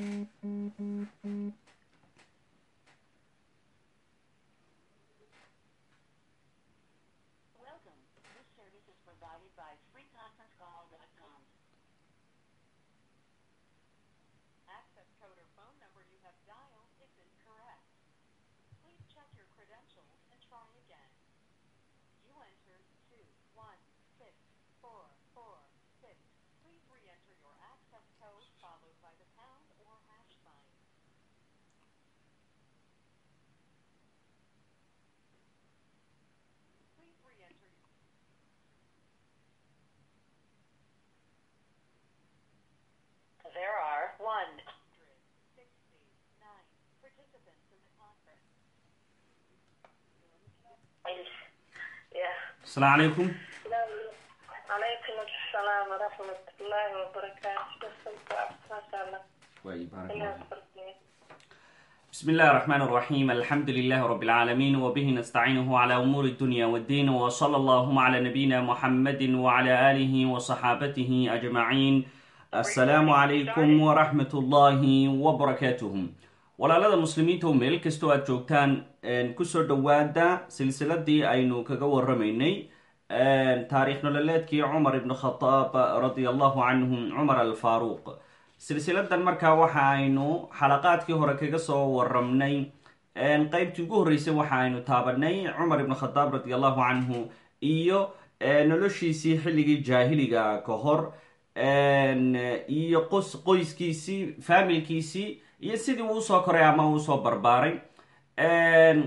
Mm-hmm. شاء الله waay baarak إلى allah فرقني بسم الله الرحمن الرحيم الحمد لله رب العالمين وبه نستعينه على أمور الدنيا والدين وصلى اللهم على نبينا محمد وعلى آله وصحابته أجمعين assalaamu calaykum waraxmatullaahi wabarakaatuhu walaalada muslimiinta oo meel kastoo aad joogtaan ku soo dhowaada silsiladii aynu kaga waramaynay taariikh nololeedkii cumar ibn khaaab radia allahu canhu cumar alfaaruuq silsiladan markaa waxa aynu xalaqaadkii hore kaga soo waramnay qeybtii ugu horreysay waxa aynu taabanay cumar ibn khaaab radi allahu canhu iyo noloshiisii xilligii jaahiliga ka hor iyo qos qoyskiisii faamilkiisii iyo sidii uu u soo koray ama uu u soo barbaaray.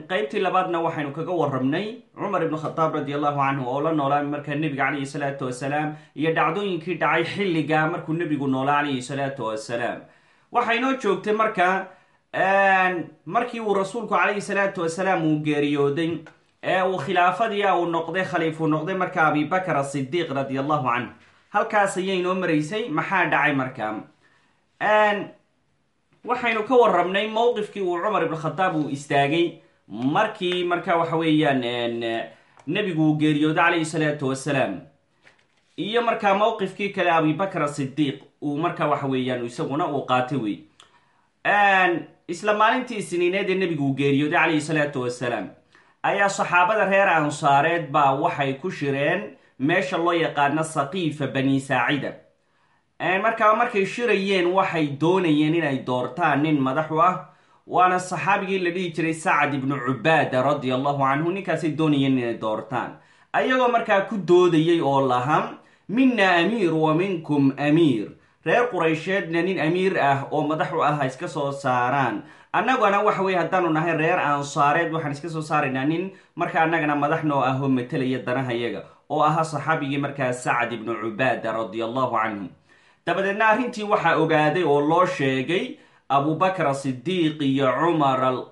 Qeybtii labaadna waxaynu kaga warramnay cumar ibn khadaab radi allahu canhu oo la noolaa markaa nebiga calayhi salaatu wasalaam iyo dhacdooyinkii dhacay xilliga markuu nebigu noolaa calayhi salaatu wasalaam. Waxaa inoo joogtay markaa markii uu rasuulku calayhi salaatu wasalaam uu geeriyooday ee uu khilaafadii uu noqday khaliifuu noqday marka abibakar asidiiq radi allahu canhu halkaas ayay inoo maraysay maxaa dhacay markaa? Waxaynu ka warramnay mowqifkii uu cumar ibn khadaab uu istaagay. Markii marka waxa weeyaan nebigu uu geeriyooday calayhi salaatu wasalaam iyo markaa mowqifkii kale abibakr asidiiq uu marka waxa weeyaan isaguna uu qaatay wey isla maalintii isniineed ee nebigu uu geeriyooday calayhi salaatu wasalaam ayaa saxaabada reer ansaareed baa waxay ku shireen meesha loo yaqaano saqiifa bani saacida. Markaa markay shirayeen waxay doonayeen inay doortaan nin madaxu ah. Waana saxaabigii la dhihi jiray sacad ibnu cubaada radia allahu canhu ninkaasay doonayeen inay doortaan. Ayagoo markaa ku doodayay oo laha mina amiir wa minkum amiir. Reer quraysheedna nin amiir ah oo madaxu ah ha iska soo saaraan. Annagana waxa weye haddaanu nahay reer ansaareed waxaan iska soo saaraynaa nin. Marka annagana madax noo ah oo matelaya danahayaga oo ahaa saxaabigii markaa sacad ibnu cubaada radia allahu canhu. Dabadeedna arrintii waxaa ogaaday oo loo sheegay abubakr asidiiq iyo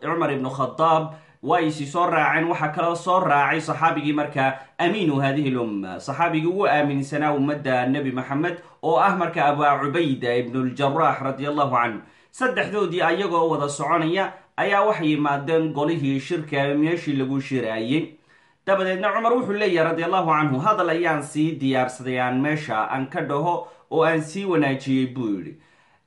cumar ibnu khadaab waa isi soo raaceen waxaa kaloo soo raacay saxaabigii markaa amiinu hadihi lumma. Saxaabigii ugu aaminsanaa ummadda nebi maxamed oo ah marka abaa cubayda ibnuljarax radi allahu canhu. Saddexdoodii ayagoo wada soconaya ayaa waxay yimaadeen golihii shirka meeshii lagu shiraayey dabadeedna cumar wuxuu leeyahay radi allahu canhu hadal ayaan sii diyaarsaday aan meesha aan ka dhaho oo aan sii wanaajiyey buu yidhi.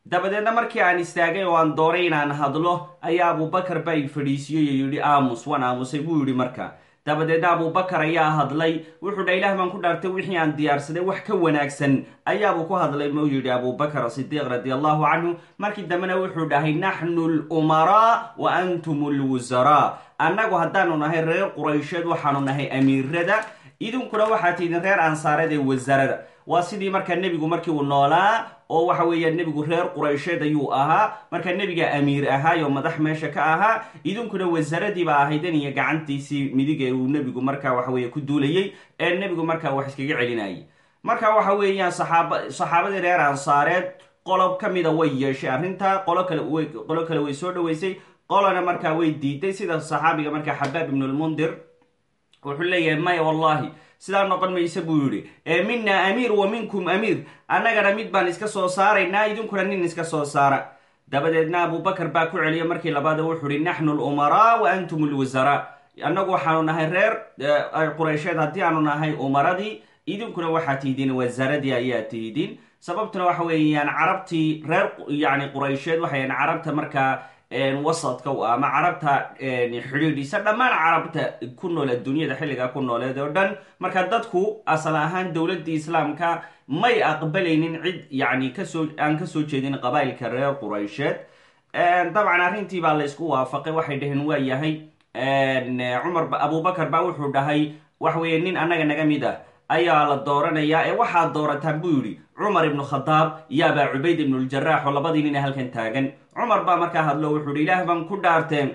Dabadeedna markii aan istaagay oo aan dooray inaan hadlo ayaa abubakar baa i fadhiisiyey oo yidhi aamus waan aamusay buu yidhi marka. Dabadeedna abubakar ayaa hadlay wuxuu dha ilaah baan ku dhaartay wixii aan diyaarsaday wax ka wanaagsan ayaabuu ku hadlay muu yidhi abubakar sidiiq radi allahu canhu markii dambena wuxuu dhahay naxnu lumaraa wa antum lwusaraa annagu haddaanu nahay reer quraysheed waxaanu nahay amiirada. idinkuna waxaa tiidin reer ansaareed ee wasarada. Waa sidii markaa nebigu markii uu noolaa oo waxa weeyaan nebigu reer quraysheed ayuu ahaa. Markaa nebiga amiir ahaayo madax meesha ka ahaa idinkuna wasaradiiba ahaydan iyo gacantiisii midig ee uu nebigu markaa waxaweye ku duulayay ee nebigu markaa wax iskaga celinayay. Marka waxa weeyaan saxaaba saxaabadii reer ansaareed qolob ka mida way yeeshay arrintaa qolo kale way soo dhaweysay qolona markaa way diiday sida saxaabiga markaa xabaab ibnulmundir wuxuu leeyahay maya wallahi sidaa noqon mayse buu yidhi. Ee mina amiir wa minkum amiir annagana mid baan iska soo saaraynaa idinkuna nin iska soo saara. Dabadeedna abubakar baa ku celiya markii labaad wuxuu ihi naxnu lumaraa wa antum lwasaraa annagu waxaanu nahay reer quraysheed haddii aanu nahay umaradii idinkuna waxaa tihidiin wasaaradii ayaa tihidiin sababtuna waxa weeyaan carabtii reer yani quraysheed waxayan carabta markaa wasadka u ama carabta xidhiidhisa dhammaan carabta ku nool adduunyada xilligaa ku nooleed oo dhan. Marka dadku asal ahaan dowladii islaamka may aqbalaynin cid yani aan ka soo jeedin qabailka reer quraysheed. Dabcan arrintii baa laysku waafaqay waxay dhaheen waa yahay. Cumar abubakar baa wuxuu dhahay waxa weeye nin annaga naga mid ah ayaa la dooranayaa ee waxaad doorataan buu yidhi cumar ibnu khadaab iyo abaa cubayd ibnuljarax oo labadii nina halkan taagan. Cumar baa markaa hadlo wuxuu yihi ilaah baan ku dhaarteen.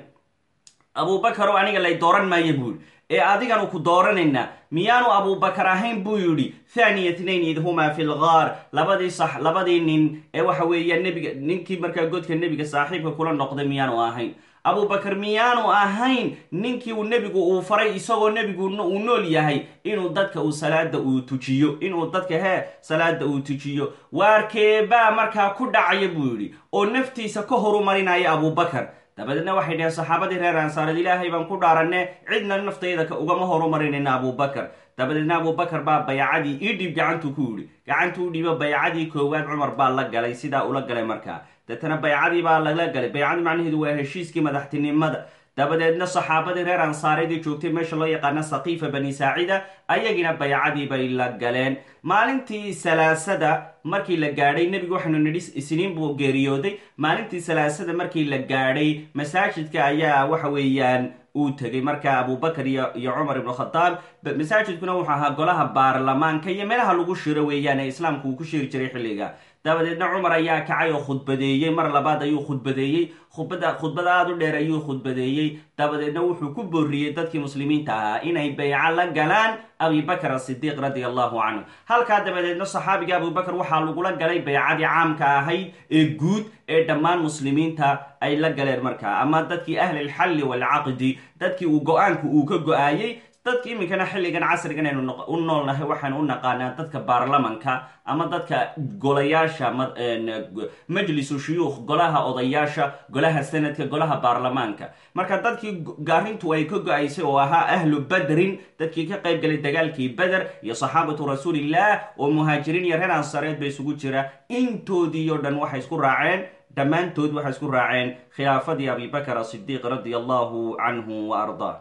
Abubakar oo aniga lay dooran maayo buu ee adiganu ku dooranaynaa miyaanu abubakar ahayn buu yidhi thaniya tnain id humaa fi lgaar labadii sax labadii nin ee waxa weeya nebiga ninkii markaa godka nebiga saaxiibka kula noqday miyaanu ahayn abubakar miyaanu ahayn ninkii uu nebigu uu faray isagoo nebigu uu nool yahay inuu dadka uu salaada uu tujiyo inuu dadka hee salaada uu tujiyo. Waarkeebaa markaa ku dhacaya buu yidhi oo naftiisa ka horumarinaya abubakar dabadeedna waxay dhaheen saxaabadii reer ansaareed ilaahay baan ku dhaaranne cidna naftayda ugama horumarinayna abubakar dabadeedna abubakar baa baycadii ii dhiib gacantuu ku yidhi. Gacantuu dhiibo baycadii koowaad cumar baa la galay sidaa ula galay markaa deetana baycadii baa lala galay. Baycadii macnaheedu waa heshiiskii madaxtinimada. Dabadeedna saxaabadii reer ansaareedii joogtay meesha loo yaqaana sakiifa bani saacida ayagina baycadii bay la galeen. Maalintii salaasada markii la gaadhay nebigu waxaanu nidhi isniin buu geeriyooday. Maalintii salaasada markii la gaadhay masaajidka ayaa waxa weeyaan uu tegay. Markaa abubakar iyo cumar ibnu khadaab masaajidkuna wuxuu ahaa golaha baarlamaanka iyo meelaha lagu shiro weeyaan ee islaamku uu ku shiri jiray xilliga dabadeedna cumar ayaa kacay oo khudbadeeyey mar labaad ayuu khudbadeeyey khudbada khudbad aada u dheer ayuu khudbadeeyey. Dabadeedna wuxuu ku booriyey dadkii muslimiinta ahaa inay bayco la galaan abibakr asidiiq radia allahu canhu. Halkaa dabadeedna saxaabiga abubakar waxaa lagula galay baycadii caamka ahayd ee guud ee dhammaan muslimiinta ay la galeen markaa. Ama dadkii ahlilxalli waalcaqdi dadkii uu go'aanku uu ka go'aayey dadka iminkana xilligan casrigan aynu u noolnahay waxaanu u naqaanaa dadka baarlamanka ama dadka golayaasha majlisu shuyuukh golaha odayaasha golaha sanadka golaha baarlamaanka. Marka dadkii gaarintu ay ka go'aysay oo ahaa ahlu badrin dadkii ka qayb galay dagaalkii beder iyo saxaabatu rasuulillaah oo muhaajiriin iyo reer ansareed ba isugu jira intoodii o dhan waxay isku raaceen dhammaantood waxay isku raaceen khilaafadii abibakr asidiiq radia allahu canhu wa ardaa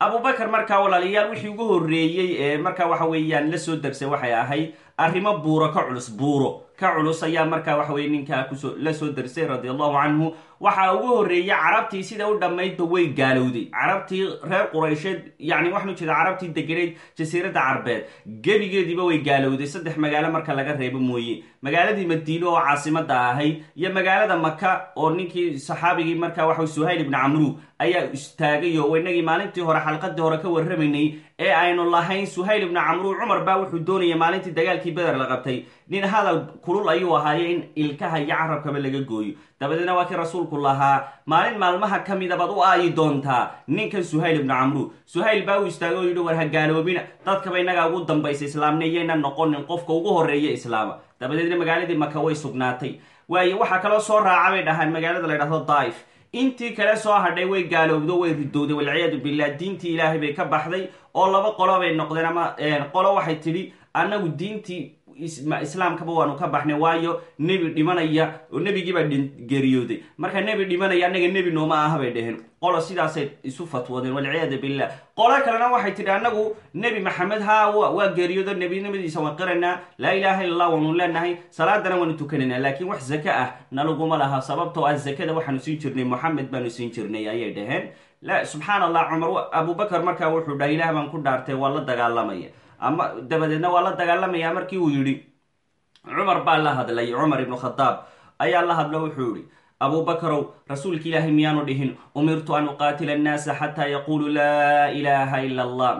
abubakar markaa walaalayaal wixii ugu horreeyey ee markaa waxa weeyaan la soo dersay waxay ahayd arrimo buuro ka culus buuro. Ka culus ayaa markaa waxa weye ninkaa ku soo la soo dersay radia allahu canhu waxaa ugu horreeyey carabtii sida u dhammaydba way gaalowday. Carabtii reer quraysheed yani waxaanu jeeda carabtii degeneyd jasiiradda carbeed gebigeediiba way gaalowday. Saddex magaalo marka laga reebo mooye. Magaaladii madiine oo caasimada ahayd iyo magaalada maka oo ninkii saxaabigii markaa waxa suhayl ibni camru ayaa istaagay oo inagii maalintii hore xalqadii hore ka warramaynay ee aynu lahayn suhayl ibni camru cumar baa wuxuu doonaya maalintii dagaalkii beder la qabtay. Nin hadal kulul ayuu ahaaye in ilkaha iyo carabkaba laga gooyo. Dabadeedna waa kii rasuulku lahaa. Maalin maalmaha ka mida baad u aayi doontaa ninkan suhayl ibnu camru suhayl baa u istaagay oo yidhi war ha gaaloobina dadkaba innagaa ugu dambaysa islaamna iyayna noqonin qofka ugu horreeya islaama. Dabadeedna magaaladii maka way sugnaatay. Waayo waxaa kaloo soo raaca bay dhahaan. Magaalada la ydhahdo daif intii kale soo hadhay way gaalowdo way ridowday walciyaadu billah diintii ilaahay bay ka baxday oo laba qolo bay noqdeen ama qolo waxay tidhi annagu diintii islaamkaba waanu ka baxnay waayo nebi dhimanaya oo nebigiibaa geeriyooday marka nebi dhimanaya annaga nebi nooma aha bay dheheen. Qolo sidaasay isu fatwoodeen walciyaadu billah qolo kalena waxay tidhi annagu nebi maxamed haa waa geeriyoodo nebinimadiisa waan qiraynaa laa ilaaha illa allah waanu leenahay. Salaadana waanu tukanaynaa laakiin wax zake ah nalaguma laha. Sababtoo ah zakada waxaanu siin jirnay moxamed baanu siin jirnay ayay dhaheen subxaan allah cumar abubakar markaa wuxuu dhaha ilaah baan ku dhaartay waa la dagaalamaya ama dabadeedna waa la dagaalamaya markii uu yidhi cumar baa la hadlay cumar ibnu khadaab ayaa la hadlo wuxuu yihi abubakarow rasuulka ilaahay miyaanu dhihin? Umirtu an uqaatila annaasa xataa yaquluu laa ilaaha ila allah.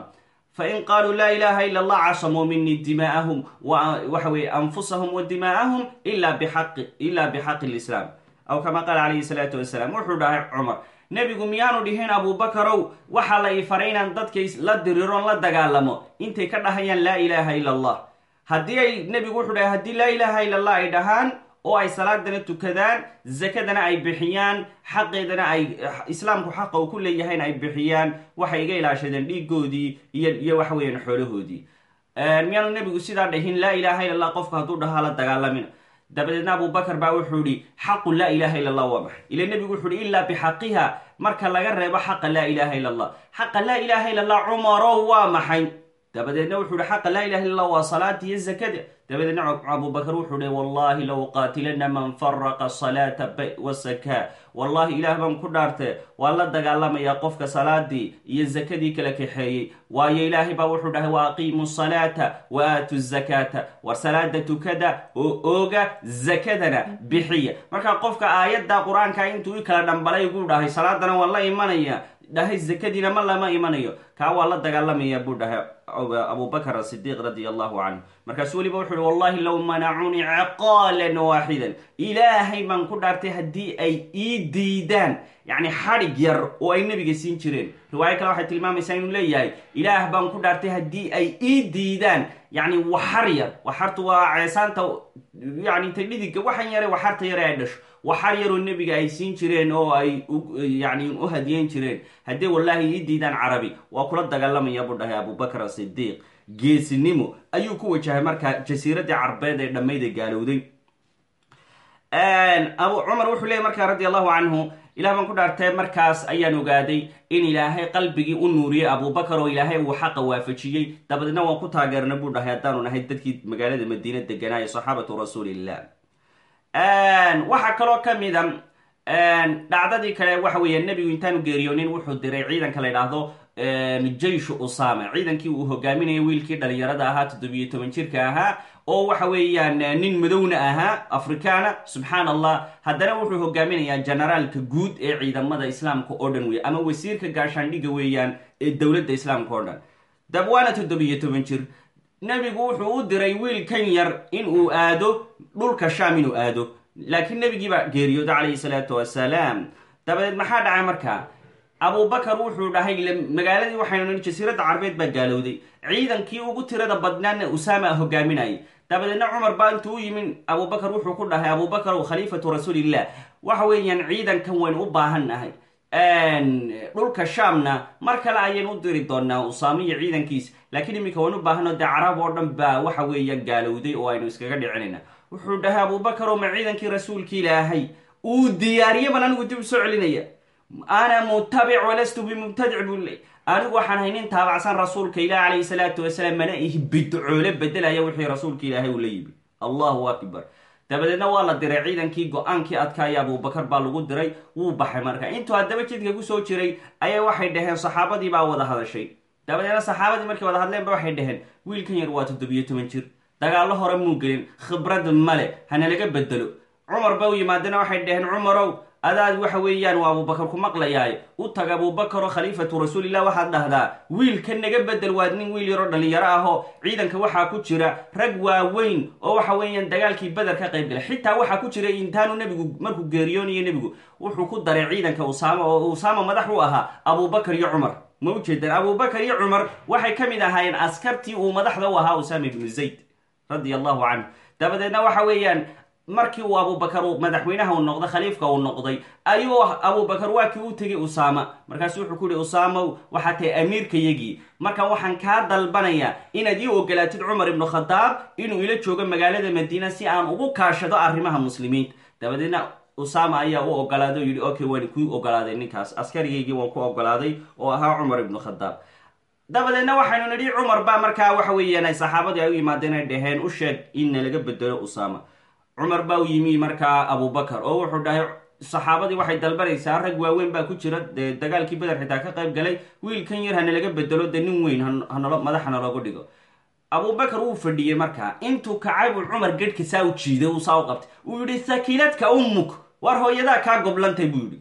Fain qaaluu laa ilaha ila allah casamuu minii dimaa'ahum waxa weye anfusahum wa dimaa'ahum ila bixaqi lislaam aw kama qaala calayhi salaatu wasalaam wuxuu dhahay cumar nebigu miyaanu dhihin abubakarow waxaa la ii faray inaan dadka la diriiroon la dagaalamo. Intay ka dhahayaan laa ilaaha ila allah haddii ay nebigu wuxuu dhahay haddii laa ilaaha ila allah ay dhahaan oo ay salaadana tukadaan zakadana ay bixiyaan xaqeedana ay islaamku xaqa uu ku leeyahayna ay bixiyaan waxay iga ilaashadeen dhiigoodii iyo waxa weeyaan xoolahoodii. Miyaanu nebigu sidaa dhahin laa ilaha illa allah qofka hadduu dhahaa la dagaalamina dabadeedna abubakar baa wuxuu yihi xaqu laa ilaha illa allah waa maxay? Ila nebigu wuxuu yihi ilaa bixaqiha marka laga reebo xaqa laa ilaha illa allah xaqa laa ilaha illa allah cumarow waa maxay? Dabadeedna wuxuu yihi xaqa laa ilaha illa allah waa salaata iyo zakada dabadeedna abubakar wuxuu hi wallahi la uqaatilana man faraqa salaata wasaka wallahi ilaah baan ku dhaarte waa la dagaalamayaa qofka salaadii iyo zakadii kala kaxeeyey. Waayo ilaahay baa wuxuu dhahay wa aqiimu salaata wa aatu zakata. War salaada tukada oo ooga zakadana bixiya. Marka qofka aayadda qur'aanka intuu kala dhambalay buu dhahay salaadana waan la imanaya dhahay zakadiina ma lama imanayo. Kaa waa la dagaalamaya buu dhahay abubakr asidiiq radi allahu canhu. Markaasu weliba wuxu uhi wallahi low manacunii ciqaalan waaxidan. Ilaahay baan ku dhaartay haddii ay ii diidaan yacni xadhig yar oo ay nebiga siin jireen. Riwaayo kale waxay tilmaamaysaa inuu leeyahay ilaah baan ku dhaartay haddii ay ii diidaan. Yacni waxar yar waxartu waa ceesaanta yani ta waxan yare waxarta yare ay dhasho. Waxar yaroo nebiga ay siin jireen oo ay yani u hadiyeyn jireen. Haddii wallaahi ii diidaan carabi waa kula dagaalamaya buu dhahay abubakr asidiiq geesinimo ayuu ku wajahay markaa jasiiradii carbeed ee dhammayd gaalowday abu cumar wuxuu leeyay markaa radi allahu canhu ilah baan ku dhaartay markaas ayaan ogaaday in ilaahay qalbigii u nuuriyey abubakar oo ilaahay uu xaqa waafajiyey. Dabadeedna waan ku taageerna buu dhahay haddaanu nahay dadkii magaalada madiina deganaa ee saxaabatu rasuulillah. Waxaa kaloo kamida dhacdadii kale waxa weeye nebigu intaanu geeriyoonin wuxuu diray ciidanka la idhaahdo jeishu usama ciidankii uu hogaaminayay wiilkii dhalinyarada ahaa toddobiyo toban jirka ahaa oo waxa weeyaan nin madowna ahaa afrikaana subxaan allah haddana wuxuu hogaaminayaa generaalka guud ee ciidamada islaamka oo dhan wey ama wasiirka gaashaandhiga weeyaan ee dowladda islaamka oo dhan. Dabwaana toddobiyo toban jir. Nebigu wuxuu u diray wiilkan yar in uu aado dhulka sham inuu aado. Laakiin nebigiibaa geeriyooda calayhi salaatu wasalaam. Dabadeed maxaa dhacay markaa abubakar wuxuu dhahay magaaladii waxaynu jasiiradda carbeed baa gaalowday. Ciidankii ugu tirada badnaana usaama hogaaminayay dabadeedna cumar baa intuu u yimin abubakar wuxuu ku dhahay abubakar khaliifatu rasuulillah. Waxa weeyaan ciidankan waynu u baahan nahay. Dhulka shaamna mar kale ayaynu u diri doonaa usaama iyo ciidankiis laakiin iminka waynu u baahano dee carab oo dhan baa waxa weeya gaalowday oo aynu iskaga dhicinayna. Wuxuu dhahay abubakar oo ma ciidankii rasuulki ilaahay? Uu diyaariye ban anigu dib u soo celinaya. Ana mutabic walastu bimubtadic buu anigu waxaan hay nin taabacsan rasuulka ilaah calayhi salaatu wasalaam mana ihi bidcoole bedelaya wixii rasuulka ilaahay uu la yimi. Allahu akbar. Dabadeedna waa la diray ciidankii go'aankii adkaaya abubakar baa lagu diray wuu baxay marka intuu haddaba jidka ku soo jiray ayaa waxay dhaheen saxaabadii baa wada hadashay. Dabadeedna saxaabadii markay wada hadleenba waxay dhaheen wiilkan yar waa toddobiyo toban jir. Dagaallo hore muu gelin khibrad male hanalaga bedelo cumar ba u yimaadena waxay dhaheen cumarow adaad waxa weeyaan waa abubakar ku maqlayaaye u tag abubakaroo khaliifatu rasuulillah waxaad dhahdaa wiilka naga bedel waad nin wiil yaroo dhalinyaro ahoo ciidanka waxaa ku jira rag waaweyn oo waxa weeyaan dagaalkii beder ka qayb galay. Xitaa waxaa ku jira intaanu nebigu markuu geeriyoonayo nebigu. Wuxuu ku daray ciidanka usaama oo usaama madax u ahaa abubakar iyo cumar. Ma ujeedaan abubakar iyo cumar waxay ka mid ahaayeen askartii uu madaxda u ahaa usaama ibnu zayd radia allahu canhu. Dabadeedna waxa weeyaan markii uu abubakar madaxweynaha uu noqday khaliifka uu noqday ayuu abubakar waa kii u tegay usaama. Markaasu wuxuu ku yihi usaamow waxaa tahay amiirkayagii marka waxaan kaa dalbanayaa inaad ii ogolaatid cumar ibnu khadaab inuu ila joogo magaalada madiina si aan ugu kaashado arrimaha muslimiinta. Dabadeedna usaama ayaa u ogolaaday oo okay waan kuu ogolaaday ninkaas. Askarigaygii waan ku ogolaaday oo ahaa cumar ibnu khadaab. Dabadeedna waxaynu nidhi cumar baa markaa waxa weeyaan saxaabadii ay u yimaadeen ay dhaheen u sheeg inna laga bedelo usaama cumar baa u yimi markaa abubakar oo wuxuu dhahay saxaabadii waxay dalbanaysaa rag waaweyn baa ku jira dee dagaalkii beder xitaa ka qayb galay wiilkan yar hana laga bedelo dee nin weyn hanolo madaxana loogu dhigo. Abubakar wuu fadhiyey markaa intuu kacay buu cumar gedhka saa u jiiday uu saa u qabtay. Uu yidhi sakiiladka ummuk war hooyadaa kaa goblantay buu yidhi.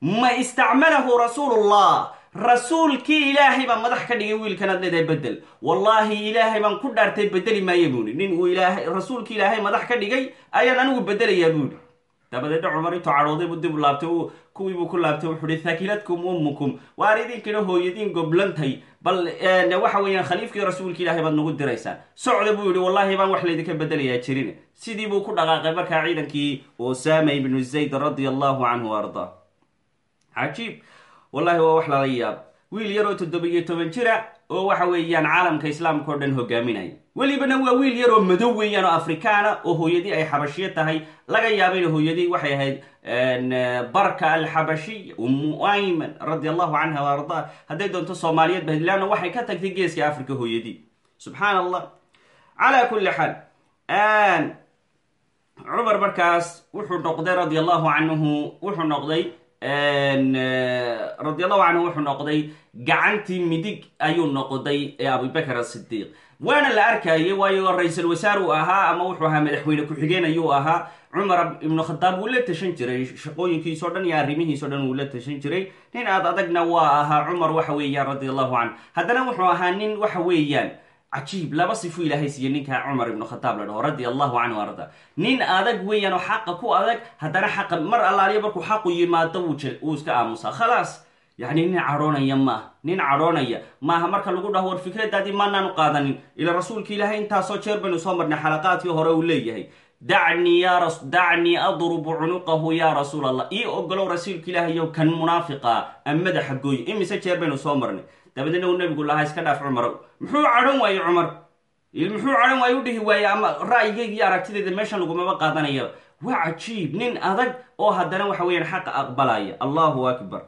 Ma istacmalahu rasuulullah rasuulkii ilaahay baa madax ka dhigay wiilkanaad leedahay bedel wallaahi ilaahay baan ku dhaartay bedeli maayo buuhi nin uu ilaahay rasuulki ilaahay madax ka dhigay ayaan anigu bedelayaa buuhi dabadeedna cumar intuu cadhooday buu dib u laabtay kuwii buu ku laabtay wuxuu hi thakiladkum ummukum. Waar idinkina hooyadiin goblantay. Bal waxa weeyaan khaliifkii rasuulka ilaahay baad nagu diraysaan. Socda buu yihi wallaahi baan wax laydinka bedelayaa jirin. Sidii buu ku dhaqaaqay markaa ciidankii usama ibnu zayd radia allahu canhu ardaa. Cajiib wallahi waa wax lala yaab. Wiil yaroo toddoba iyo toban jira oo waxa weeyaan caalamka islaamka oo dhan hogaaminaya welibana waa wiil yar oo madow weeyaan oo afrikaana oo hooyadii ay xabashiyo tahay. Laga yaaba ina hooyadii waxay ahayd barka alxabashiy umu ayman radi allahu canha wa hadday doonto soomaaliyeed leanna waxay ka tagtay geeska africa hooyadii. Subxaan allah calaa kulli xaal cumar markaas wuxuu noqday radi allahu canhu wuxuu noqday radi allahu canhu wuxuu noqday gacantii midig ayuu noqday ee abubakr asidiiq waana la arkayay waayo ra'iisul wasaar uu ahaa ama wuxuu ahaa madaxweyne ku-xigeen ayuu ahaa. Cumar ibnu khadaab wuu la tashan jiray shaqooyinkiisao dhan iyo arrimihiisao dhan wuu la tashan jiray. Nin aad adagna waa ahaa cumar waxa weeyaan radi allahu canhu haddana wuxuu ahaa nin waxa weeyaan cajiib laba sifuu ilaahay siiye ninka cumar ibnu khataab la dhaho radia allahu canhu arda. Nin adag weeyaan oo xaqa ku adag haddana xaqa mar allaaliya markuu xaqu yimaado wuu iska aamusaa. Khalaas yacni nin cadhoonaya maaha nin cadhoonaya maaha marka lagu dhaho war fikradaadii maanaanu qaadanin. Ila rasuulka ilaahay intaasoo jeer baynu soo marnay xalaqaadkii hore uu leeyahay. Dacnii ya dacnii adrubu cunuqahu ya rasuul allah ii ogolow rasuulka ilaahayo kan munaafiqa am madaxa gooy imise jeer baynu soo marnay dabadeedna uu nabigu lahaa iska dhaaf cumar. Muxuu cadhon waaye cumar? Muxuu cadhon waaye u dhihi waaye ama ra'yigeyga iyo aragtideeda meeshan lagumaba qaadanaya waa cajiib nin adag oo haddana waxa weeyaan xaqa aqbalaya. Allahu akbar.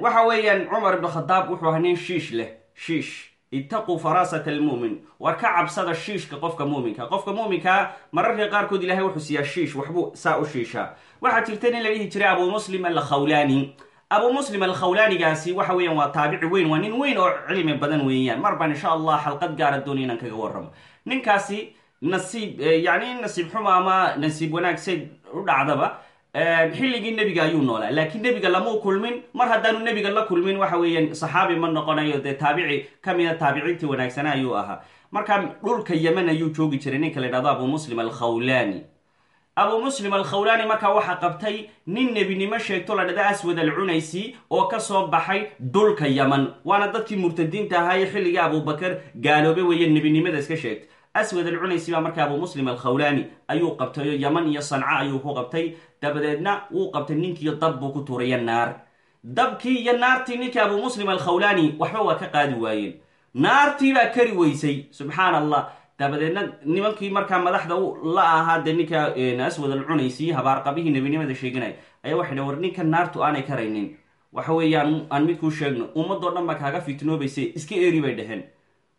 Waxa weeyaan cumar ibn khadaab wuxuu ahaa nin shiish leh. Shiish. Ittaquu faraasat almu'min war ka cabsada shiishka qofka muminka qofka muminkaa mararka qaarkood ilahay wuxuu siiyaa shiish waxbuu saa u shiishaa. Waxaa jirta nin la dhihi jiray abu muslim alkhawlani abu muslim alkhawlaanigaasi waxa weeyaan waa taabici weyn waa nin weyn oo cilmi badan weeyaan. Mar insha allah xalqad gaara doonay inaan kaga warramo. Ninkaasi nasiib yani nasiib xumo ama nasiib wanaagse u dhacdaba xilligii nebiga ayuu noolaa. Laakiin nebiga lamau kulmin mar haddaanu nebiga la kulmin waxa weeyaan saxaabi ma noqonayo dee taabici kamida taabiciintii wanaagsana ayuu ahaa. Marka dhulka yemen ayuu joogi jiray ninka la ydhahdo abu muslim alkhawlani abu muslim alkhawlani markaa waxaa qabtay nin nebinimo sheegto la dhada aswad alcunaysi oo ka soo baxay dhulka yeman waana dadkii murtadiinta ahaayee xilligii abubakar gaaloobe weeye nebinimada iska sheegtay. Aswad alcunaysi baa marka abu muslim alkhawlani ayuu qabtay oo yaman iyo sanca ayuu ku qabtay. Dabadeedna wuu qabtay ninkiiyo dab buu ku tuuraya naar. Dabkii iyo naartii ninkii abu muslim alkhawlani waxba waa ka qaadi waayeen. Naartii baa kari weysay subxaan allah dabadeedna nimankii markaa madaxda la ahaa dee ninka aswad alcunaysi habaarqabihii nebinimada sheeganaya ayaa waxay dhn war ninka naartu aanay karaynin waxa weeyaan aan midkuu sheegno ummadoo dhan baa kaaga fitnoobayse iska eri bay dheheen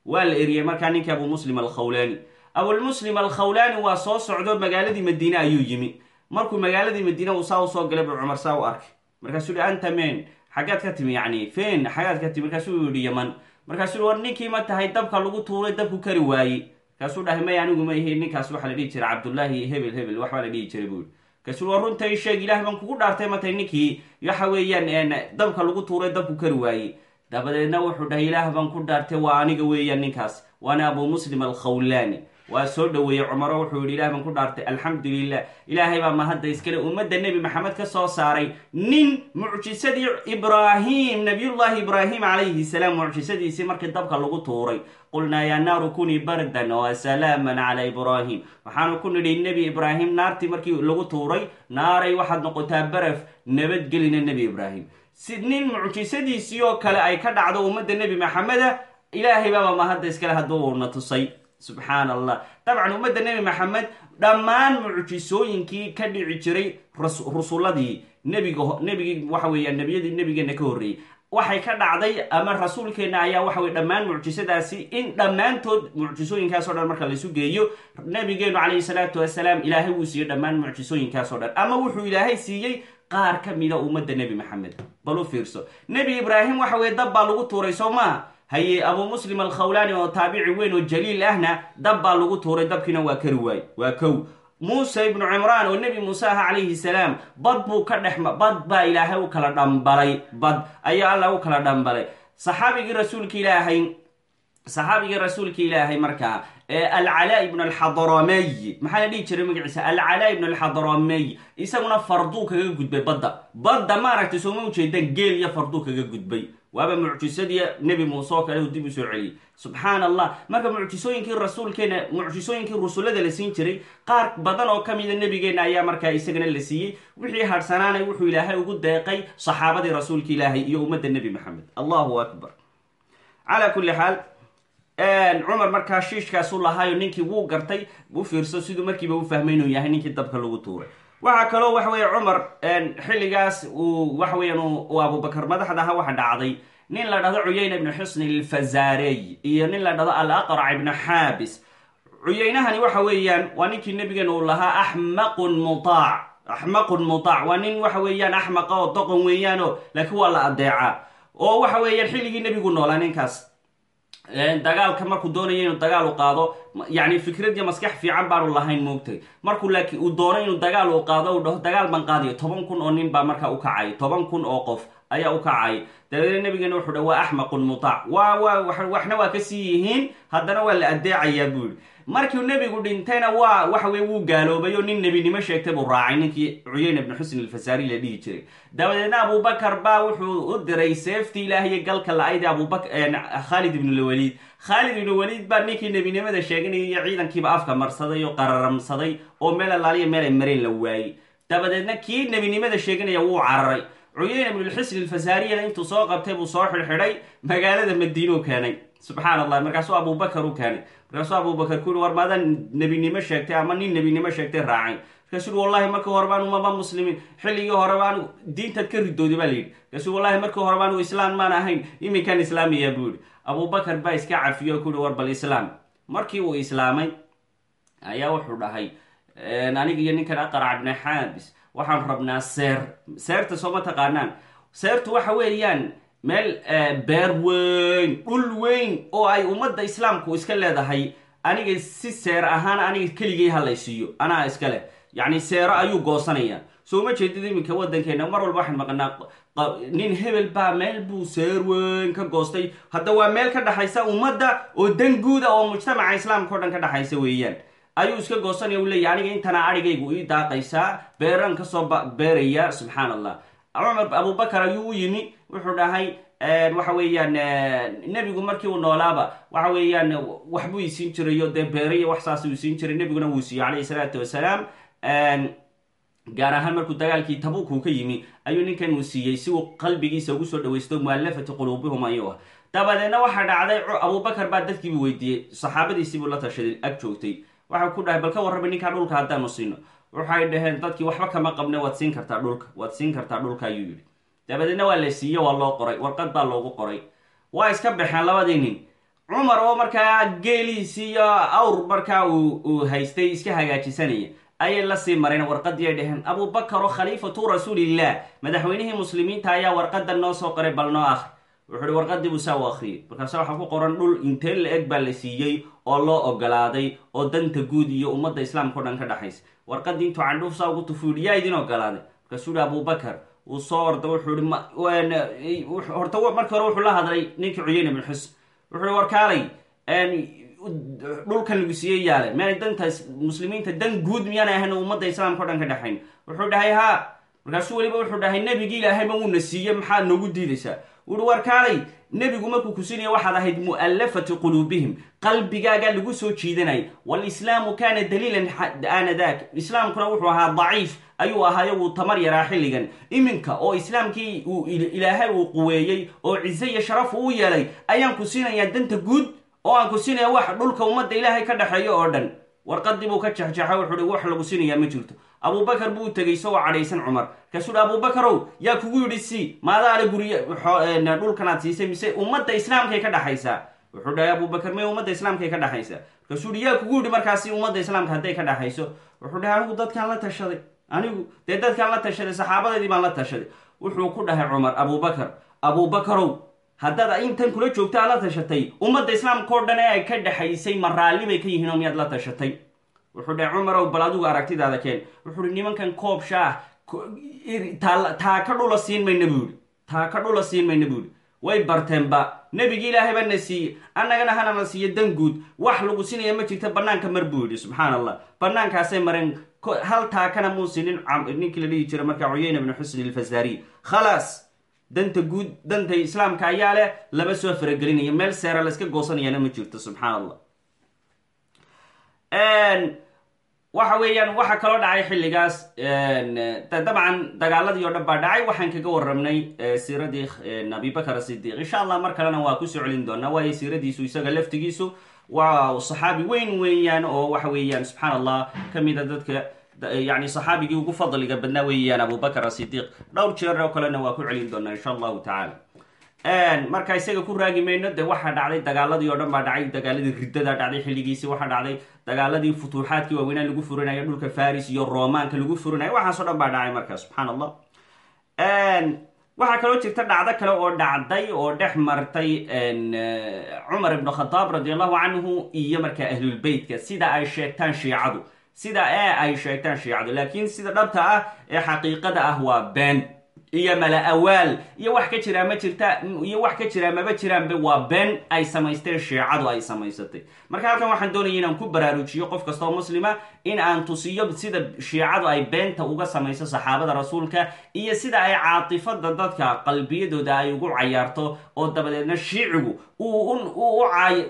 waa la eriyey markaa ninkii abu muslim alkhawlani abulmuslim alkhawlani waa soo socdo magaaladii madiine ayuu yimi. Markuu magaaladii madiine uu saa u soo galay buu cumar saa u arkay. Markaasuu yihi anta men xaggaad ka timi yacni fen xaggaad ka timi. Markaasuu yihi yaman. Markaasuu yihi war ninkii ma tahay dabka lagu tuuray dabku kari waayey markaasuu dhahay may anigu ma ihi ninkaas waxaa la dhihi jiray cabdullaahi hebel hebel. Waxbaa la dhihi jiray buu yihi markaasuu war runta sheeg ilaah baan kugu dhaartay ma tahay ninkii waxa weeyaan dabka lagu tuuray dabku kari waayey dabadeedna wuxuu dhahay ilaah baan ku dhaartay waa aniga weeyaan ninkaas waana abu muslim alkhawlani waa soo dhoweeyey cumaro wuxuu yihi ilah baan ku dhaartay alxamdu lilah ilaahay baa mahadda iskale ummadda nebi maxamed ka soo saaray nin mucjisadii ibraahim nabiyullahi ibraahim calayhi salaam mucjisadiisii markii dabka lagu tuuray. Qulnaa yaa naaru kunii bardan wa salaaman calaa ibraahim. Waxaanu ku nidhi nebi ibraahim naartii markii lagu tuuray naaray waxaad noqotaa baraf nabadgelina nebi ibraahim. Si nin mucjisadiisii oo kale ay ka dhacdo ummadda nebi maxameda ilaahay baaba mahadda iskale hadduu uuna tusay subxaan allah dabcan ummadda nebi maxamed dhammaan mucjisooyinkii ka dhici jiray rusuladii. Nebiga nebigii waxa weeyaan nebiyadii nebigeena ka horreeyey. Waxay ka dhacday ama rasuulkeena ayaa waxa weye dhammaan mucjisadaasi in dhammaantood mucjisooyinkaasoo dhan marka laysu geeyo nabigeenu calayhi salaatu wasalaam ilaahay wuu siiyey dhammaan mucjisooyinkaasoo dhan. Ama wuxuu ilaahay siiyey qaar ka mida ummadda nebi maxamed. Bal u fiirso. Nebi ibraahim waxa weye dab baa lagu tuuray soo maaha haye abu muslim alkhawlani oo taabici weyn oo jaliil ahna dab baa lagu tuuray dabkiina waa kari waa kow. Muuse ibnu cimraan oo nebi muuse aha calayhi salaam bad buu ka dhex bad baa ilaahay u kala dhambalay bad ayaa alla u kala dhambalay. Saxaabigii rasuulka ilaahay saxaabigii rasuulka ilaahay markaa alcalaa ibn alxadaramey maxaa la dhihi jiray magaciisa? Alcalaa ibn alxadaramey isaguna farduu kaga gudbay badda. Badda maaragtay sooma ujeedaan geel iyo farduu kaga gudbay waaba mucjisadii nebi muuse oo kale uu dib u soo celiyey. Subxaan allah marka mucjisooyinkii rasuulkeena mucjisooyinkii rusulada la siin jiray qaar badan oo kamida nebigeena ayaa markaa isagana la siiyey. Wixii hadhsanaanay wuxuu ilaahay ugu deeqay saxaabadii rasuulka ilaahay iyo ummadda nebi maxamed. Allahu akbar. Calaa kulli xaal cumar markaa shiishkaasu lahaayo ninkii wuu gartay u fiirso siduu markiiba u fahmay inuu yahay ninkii dabka lagu tuuray waxaa kaloo waxa weye cumar xilligaas uu waxa weeyaan uu abubakar madaxda waxa dhacday. Nin la dhahdo cuyayna ibnu xusni alfazarey iyo nin la dhahdo alaqrac ibnu xaabis. Cuyaynahani waxa weeyaan waa ninkii nabigeena uu lahaa axmaqun mutaac. Axmaqun mutaac waa nin waxa weeyaan axmaqa oo doqon weeyaano laakiin waa la adeecaa. Oo waxa weeyaan xilligii nebigu noolaa ninkaas. Dagaalka markuu doonaya inuu dagaal u qaado yani fikrad iyo maskax fiican baanu lahayn moogtay. Markuu laakiin uu doono inuu dagaal u qaado u dhaho dagaal baan qaadayo toban kun oo nin baa markaa u kacay. Toban kun oo qof ayaa u kacay. Dabadeed nabigeena wuxuu dha waa axmaqun mutaac waa waxna waa ka sii yihiin haddana waa la adeecayaa buu yihi markiu nebigu dhintayna waa waxa weye wuu gaaloobay oo nin nebinimo sheegtay buu raacay. Ninkii cuyeyna ibnu xusn alfasaari la dhihi jiray. Dabadeedna abubakar baa wuxuu u diray seeftii ilaahiyo galka la-ayda abubak khaalid ibnulwaliid khaalid ibnu waliid baa ninkii nebinimada sheeganayay iyo ciidankiiba afka marsaday oo qararamsaday oo meel alaaliya meel ay mareen la waayey dabadeedna kii nebinimada sheeganaya wuu cararay cuyeyna ibnulxusn alfasaariyana intuu soo qabtay buu soo xidhxidhay magaalada madiinuu keenay. Subxaan allah markaasuu abubakar u keenay. Markaasuu abubakar ku yuri war maadaan nebinimo sheegtay ama nin nebinimo sheegtay raacay. Markaasuu wallahi markii hore baan umama muslimiin xilligii hore baan diintaad ka ridooday baa layidhi markaasuu wallahi markii hore baan islaam maan ahayn iminkaan islaamiya buu yihi abubakar baa iska cafiyo o ku yuri war bal islaam. Markii uu islaamay ayaa wuxuu dhahay aniga iyo ninkan aqrac ibna xaabis waxaan rabnaa seer. Seerta soo ma taqaanaan. Seertu waxa weeyaan meel beer weyn dhul weyn oo ay ummadda islaamku iska leedahay aniga si seer ahaan aniga keligay halaysiiyo anaa iska leh. Yacni seero ayuu goosanaya. Soo ma jeedid iminka waddankeena? Mar walba waxaan maqanaa nin hebel baa meel buu seer weyn ka goostay. Hadda waa meel ka dhexaysa ummadda oo dan guuda oo mujtamaca islaamka o dhan ka dhexaysa weeyaan ayuu iska goosanaya u leeyahy aniga intana adhigaygu ii daaqaysaa beeraan ka soo beeraya subxaan allah cumar abubakar ayuu u yimi wuxuu dhahay waxa weeyaan nebigu markii uu noolaaba waxa weeyaan waxbuu isiin jirayo dee beeraya wax saas uu isiin jiray nebiguna wuu siiyey calayhi salaatu wasalaam. Gaar ahaan markuu dagaalkii tabuuk uu ka yimi ayuu ninkan uu siiyey si uu qalbigiisa ugu soo dhawaysto mualafati quluubihum ayuu ah dabadeedna waxaa dhacday abubakar baa dadkiibuu weydiiyey saxaabadiisiibuu la tashaday ag joogtay waxau ku dhahay bal ka warraba ninkaa dhulka haddaanu siino waxay dhaheen dadkii waxba kama qabne waad siin kartaa dhulka waad siin kartaa dhulka ayuu yidhi. Dabadeedna waa la siiye waa loo qoray warqad baa loogu qoray. Waa iska baxeen labadii nin. Cumar oo markaa geeliisii iyo awr markaa uu haystay iska hagaajisanaya ayay la sii mareen warqadii ay dhaheen abubakar oo khaliifatu rasuulillah. Madaxweynihii muslimiinta ayaa warqada noo soo qoray bal noo akhri wuxuu hi warqadii buu saa u akhriyey markaase waxaa ku qoran dhul intee la eg baa la siiyey oo loo ogolaaday oo danta guud iyo ummadda islaamka o dhan ka dhexaysa warqadii intuu candhuuf saa ugu tufu yihi yaa idin ogolaaday. Markaasuu yihi abubakar uu soo orda wuxuu hi horta markii hore wuxuu la hadlay ninkii cuyeyna ibn xusn wuxuu hi warkaalay dhulkan lagu siiyey yaale miyaanay danta muslimiinta dan guud miyaanay ahayn oo islaamka o dhan ka dhexayn wuxuu dhahay haa. Markaasuu weliba wuxuu dhahay nebigii ilaahayba wuuna siiye maxaad noogu diidaysaa wuhi warkaalay nebigu markuu ku sinaya waxaad ahayd mu'allafati quluubihim qalbigaagaa lagu soo jiidanayay walislaamu kaana daliilan aanadak islaamkuna wuxuu ahaa daciif ayuu ahaayo wuu tamar yaraa xilligan. Iminka oo islaamkii uu ilaahay uu quweeyey oo cize iyo sharaf uu yeelay ayaan ku siinayaa danta guud oo aan ku siinaya wax dhulka ummadda ilaahay ka dhexeeyo oo dhan. Warqadii buu ka jexjeexay wuxuu hi wax lagu siinayaa ma jirto abubakar buu tegay isagoo cadhaysan cumar. Markaasuu abubakarow yaa kugu yidhi si maadaale gurye dhulkanaad siisay mise ummadda islaamkay ka dhexaysaa wuxuu dhahay abubakar may ummadda islaamkay ka dhexaysaa markaasuu hi yaa kugu yidhi markaasi ummadda islaamka hadday ka dhexayso wuxuu dhahay anigu dadkaan la tashaday. Anigu dee dadkaan la tashaday saxaabadeedii baan la tashaday. Wuxuu ku dhahay cumar abubakar abubakarow haddaad intan kula joogta aad la tashatay ummadda islaamka o dhan ee ay ka dhexaysay ma raalli bay ka yihiin oo miyaad la tashatay wuxuu dhahay cumarow bal adigu aragtidaada keen. Wuxuu hi nimankan koob shaah taa ka dhula siin mayna buu yihi taa ka dhula siin mayna buu yihi way barteenba nebigi ilaahay baa na siiyey. Annagana hana na siiyo dan guud. Wax lagu sinaya ma jirta banaanka mar buu yidhi subxaan allah banaankaasay mareen hal taakana muu sinin ninkii la dhihi jira markaa cuyeyna bnu xusni alfasaariy khalaas danta guud danta islaamka ayaa leh lama soo faragelinaya. Meel seera la iska goosanayana ma jirto subxaan allah waxa weeyaan waxa kaloo dhacay xilligaas dabcan dagaaladii oo dhan baa dhacay. Waxaan kaga warramnay siiradii abibakar sidiiq insha allah mar kalena waa ku soo celin doonaa waayo siiradiisu isaga laftigiisu waa saxaabi weyn weeyaan oo waxa weeyaan subxaan allah kamida dadka yani saxaabigii ugu fadliga badnaa weeyaan abubakar asidiiq dhowr jeer oo kalena waa ku celin doonaa insha allahu tacala marka isaga ku raagi mayno de waxaa dhacday dagaaladii oo dhan baa dhacay dagaaladii riddada dhacday xilligiisii waxaa dhacday dagaaladii futuuxaadkii waaweynaa lagu furinayo dhulka faris iyo romaanka lagu furinayo waxaas o dhan baa dhacay marka subxaan allah waxaa kaloo jirta dhacdo kale oo dhacday oo dhex martay cumar ibn khadaab radi allahu canhu iyo markaa ahlulbeytka sida ay sheegtaan shiicadu sida ee ay sheegtaan shiicadu laakiin sida dhabta ah ee xaqiiqada ah waa been iyo mala awaal iyo wax ka jiraa ma jirta iyo wax ka jiraa maba jiraanba waa been ay samaysteen shiicadu ay samaysatay. Marka halkan waxaan doonaya inaan ku baraarujiyo qof kastoo muslima in aan tusiyo sida shiicadu ay beenta uga samayso saxaabada rasuulka iyo sida ay caatifada dadka qalbiyadooda ay ugu cayaarto oo dabadeedna shiicigu uu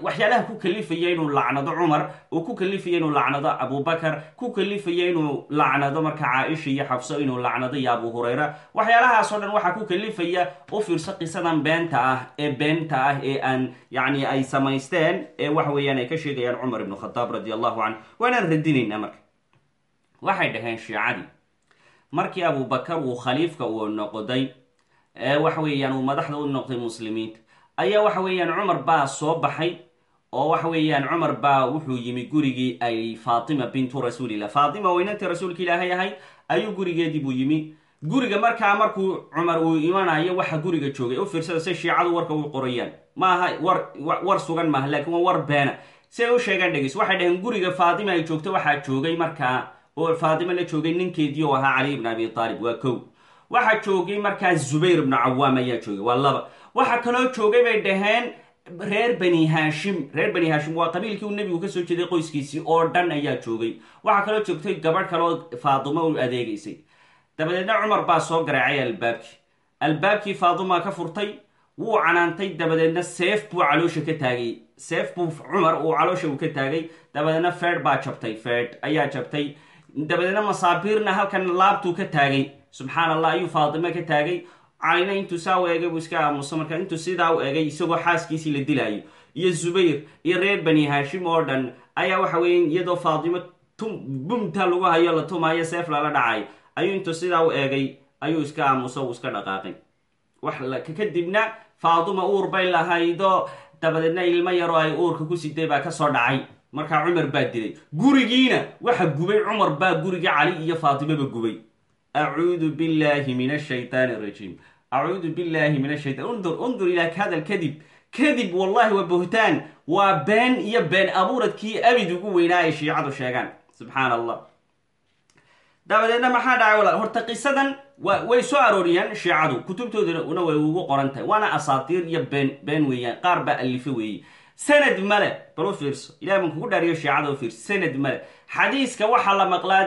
waxyaalaha ku kalifaya inuu lacnado cumar uu ku kalifaya inuu lacnado abubakar ku kalifaya inuu lacnado marka caaisha iyo xabso inuu lacnado iyo abu hurayra. Waxyaalahaasoo dhan waxaa ku kalifaya u fiirso qisadan beenta ah ee beenta ah ee aan yani ay samaysteen ee waxa weeyaan ay ka sheegayaan cumar ibnu khadaab radi allahu canhu waanaan radinaynaa marka. Waxay dhaheen shiicadii. Markii abubakar uu khaliifka uu noqday waxa weeyaan uu madaxda u noqday muslimiinta ayaa waxa weeyaan cumar baa soo baxay oo waxa weeyaan cumar baa wuxuu yimi gurigii ay faatima bintu rasuulillah. Faatima oo inantii rasuulka ilaahay ahayd ayuu gurigeedii buu yimi. Guriga markaa markuu cumar uu imanayo waxa guriga joogay. U fiirsada shiicadu warka u qorayaan. Maaha war war sugan maaha laakiin waa war beena. Si ay u sheegaan dhegeys waxay dhaheen guriga faatima ay joogto waxaa joogay markaa oo faatima la joogay ninkeedii oo ahaa cali ibn abi taalib waa kow. Waxaa joogay markaa zubayr ibnu cawaam ayaa joogay waa laba waxaa kaloo joogay bay dhaheen reer bani haashim reer bani haashim waa qabiilkii uu nebigu ka soo jeeday qoyskiisii oo dhan ayaa joogay. Waxaa kaloo joogtay gabadh kaleoo faatimo u adeegaysay. Dabadeedna cumar baa soo garaacay albaabkii albaabkii faatuma ka furtay wuu canaantay. Dabadeedna seef buu caloosha ka taagay. Seef buu cumar uu caloosha uu ka taagay. Dabadeedna feedh baa jabtay. Feedh ayaa jabtay. Dabadeedna masaabiirna halkan laabtuu ka taagay. Subxaan allah ayuu faatimo ka taagay calina intuu saa u eegay buu iska aamuso marka intuu sidaa u egay isagoo xaaskiisii la dilaayo iyo zubayr iyo reer bani haashim oo dhan ayaa waxa weeye iyadoo faatimo bumta lagu hayo la tumaayo seef lala dhacay. Ayuu intuu sidaa u eegay ayuu iska aamuso uu iska dhaqaaqay. Kadibna faatuma uur bay lahaydo dabadeedna ilmo yaroo ay uurka ku siday baa ka soo dhacay. Markaa cumar baa dilay. Gurigiina waxa gubay cumar baa gurigii cali iyo faatimoba gubay acuudu billahi min ashaytaan arajiim acuudu billahi min ashaytan undur undur ilaa hada alkadib kadib wallahi waa buhtaan waa been iyo been abuuradkii abid ugu weynaa ay shiicadu sheegaan subxaan allah dabadeedna maxaa dhacay walaal horta qisadan wa way soo arooriyaan shiicadu kutubtoodana way ugu qoran tahay waana asaatiir iyo been been weeyaan qaar baa alife weeye sanad male. Bal u fiirso. Ilahi baan kugu dhaariyo shiicada sanad male xadiiska waxaa la maqlaa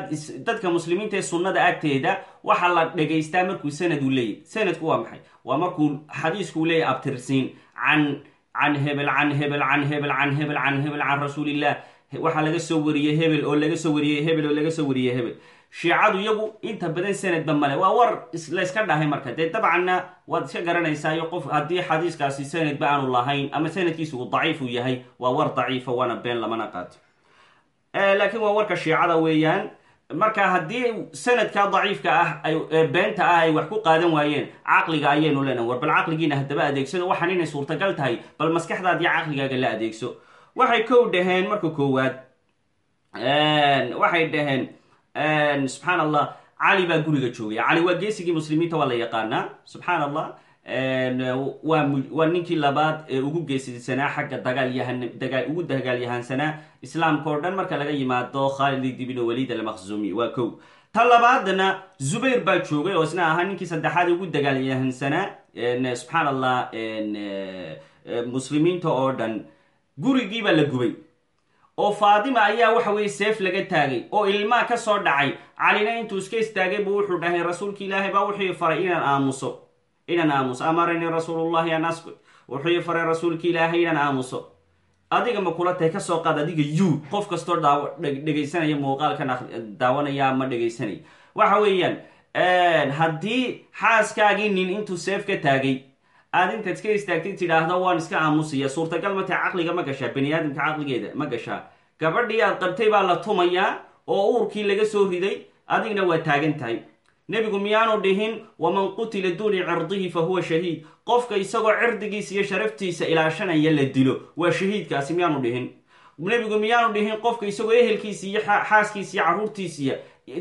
dadka muslimiinta ee sunnada agteeda waxaa la dhegaystaa markuu sanad u leeyahy sanadku waa maxay? Waa markuu xadiisku leeyahy abtirsiin. Can can hebel can hebel can hebel can hebel can hebel can rasuulillah. Waxaa laga soo wariyey hebel oo laga soo wariyey hebel oo laga soo wariyey hebel. Shiicadu iyagu inta badan sanadba male waa war layska dhahay marka. Dee dabcanna waad iska garanaysaayo qof haddii xadiiskaasi sanadba aanu lahayn ama sanadkiisa uu daciif uu yahay waa war daciifa waana been lamana qaato laakiin waa warka shiicada weeyaan. Marka haddii sanadka daciifka ah ay beenta ah ay wax ku qaadan waayeen caqliga ayaynu leenahay. War bal caqligiina haddaba adeegsado waxaan inay suurtagal tahay bal maskaxdaadii caqligaaga la adeegso. Waxay kow dhaheen marka koowaad waxay dhaheen subxaan allah cali baa guriga joogay. Cali waa geesigii muslimiinta waa la yaqaanaa. Subxaan allah waa ninkii labaad ee ugu geesisanaa xagga dagaalyahandagaa ugu dagaalyahansanaa islaamka oo dhan marka laga yimaado khalid ibn walid almakhzumi waa kow. Ta labaadna zubayr baa joogay oo isna ahaa ninkii saddexaad ugu dagaalyahansanaa subxaan allah muslimiinta oo dhan. Gurigii baa la gubay oo faatima ayaa waxa weye seef laga taagay oo ilmaa ka soo dhacay. Calina intuu iska istaagay buu wuxuu dhahay rasuulka ilaahay baa wuxuu faray inaan aamuso inaan aamuso amaranii rasuulullahi an askut wuxuu faray rasuulka ilaahay inaan aamuso adiga ma kula tahay ka soo qaad adiga you qof kastoo daaw dhegaysanaya muuqaalkan daawanaya ama dhegaysanaya waxa weeyaan haddii xaaskaagii nin intuu seef ka taagay aad intaad iska istaagtay tidhaahdo waan iska aamusaya suurtagal ma tahay caqliga ma gashaa bani aadamka caqligeeda ma gashaa. Gabadhii aad qabtay baa la tumayaa oo uurkii laga soo riday adigna waa taagan tahay nebigu miyaanu dhihin waman qutila duuni cirdihi fa huwa shahiid. Qofka isagoo cirdigiisa iyo sharaftiisa ilaashanaya la dilo waa shahiidkaasi miyaanu dhihin. Nebigu miyaanu dhihin qofka isagoo ehelkiisa iyo xaaskiisa iyo caruurtiisiiyo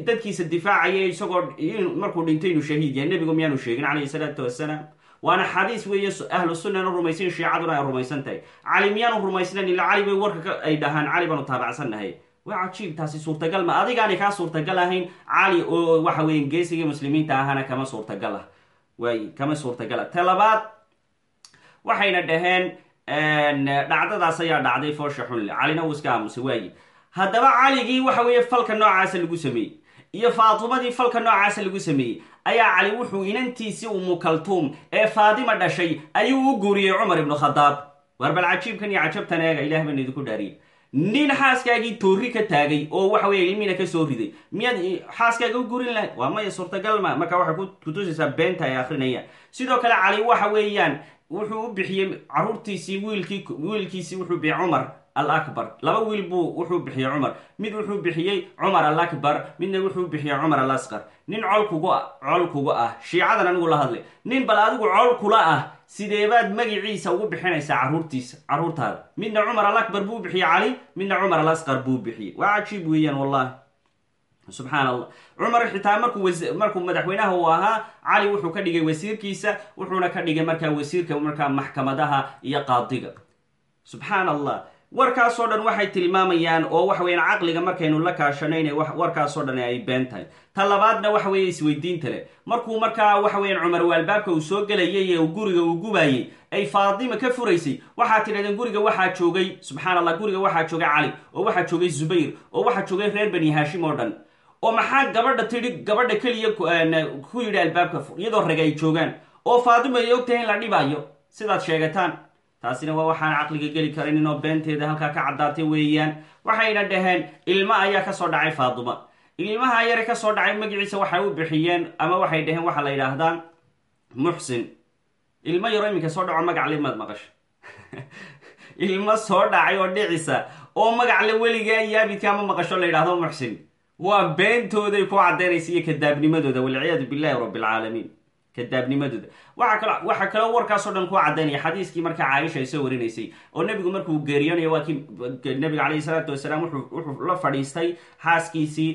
dadkiisa difaacaya isagoo markuu dhintay inuu shahiid yahay. Nebigu miyaanu sheegin calayhi salaatu wasalaam waana xadiis weeye ahlu sunnana rumaysan shiicaduna ay rumaysan tahay cali miyaanu rumaysnayn ila cali bay warka ay dhahaan. Cali baanu taabacsannahay waa cajiib taasi suurtagal ma adigaanay kaa suurtagal ahayn? Cali oo waxa weeye geesiga muslimiinta ahana kama suurtagal ah. Waay kama suurtagal ah. Ta labaad waxayna dhaheen dhacdadaas ayaa dhacday foosha xunle calina uu iska aamusay waaye haddaba caligii waxa weeye falka noocaasa lagu sameeyey iyo faatimadii falka noocaasa lagu sameeyey ayaa cali wuxuu inantiisii umu kaltuum ee faadima dhashay ayuu u guuriyey cumar ibnu khadaab. War bal cajiibkan iyo cajabtan eega ilah baan idinku dhaariyay nin xaaskaagii toori ka taagay oo waxa weye ilmiina ka soo riday. Miyaad xaaskaaga u gurin lahayd? Waa maya suurtagal ma. Marka waxay kutusaysaa beenta ay akrinayaan sidoo kale cali waxa weeyaan wuxuu u bixiyey caruurtiisii wiilkii wiilkiisii wuxuu bixiyey cumar alakbar. Laba wiil buu wuxuu bixiyey cumar. Mid wuxuu bixiyey cumar alakbar midna wuxuu bixiyey cumar alasqar. Nin col kugu col kugu ah. Shiicadan anigu la hadlay. Nin bal adigu col kula ah sideebaad magiciisa ugu bixinaysaa caruurtiisa? Caruurtaada. Midna cumar alakbar buu bixiyey cali midna cumar alasqar buu bixiyey. Waa cajiib weeyaan wallahi subxaan allah cumar xitaa markuu markuu madaxweynaha uu ahaa cali wuxuu ka dhigay wasiirkiisa wuxuuna ka dhigay markaa wasiirka markaa maxkamadaha iyo qaadiga. Subxaan allah warkaasoo dhan waxay tilmaamayaan oo waxa weyan caqliga markaynu la kaashanayna warkaasoo dhan ay been tahay. Ta labaadna waxa weeye isweydiinta leh. Markuu markaa waxa weyan cumar waalbaabka uu soo gelayay ee guriga uu gubayey ay faadima ka furaysay waxaa tidhahdeen guriga waxaa joogay subxaan allah guriga waxaa joogay cali oo waxaa joogay zubayr oo waxaa joogay reer bani haashim oo dhan. Oo maxaa gabadha tidhi gabadha keliya ku yidhi albaabka iyadoo rag ay joogaan oo faadima ay ogtahay in la dhibayo? Sidaad sheegataan taasina waa waxaan caqliga geli karin inoo beenteeda halkaa ka caddaatay weeyaan. Waxayna dhaheen ilmo ayaa ka soo dhacay faaduma ilmaha yare ka soo dhacay magaciisa waxay u bixiyeen ama waxay dhaheen waxaa la yidhaahdaa muxsin. Ilmo yaro iminka soo dhaco magac le maad maqasho ilmo soo dhacay oo dhicisa oo magac le weligaa yaabidka ama maqasho la yidhahdo muxsin. Waa beentooday ku caddaynaysa iyo kadaabnimadooda walciyaadu billahi rabbilcaalamiin kadaabnimadooda waxaa kaloo warkaasoo dhan ku caddaynaya xadiiskii markaa caaisha ay soo warinaysay oo nebigu markuu geeriyoonayo waa kii nebiga calayhi wuxuu la fadhiistay xaaskiisii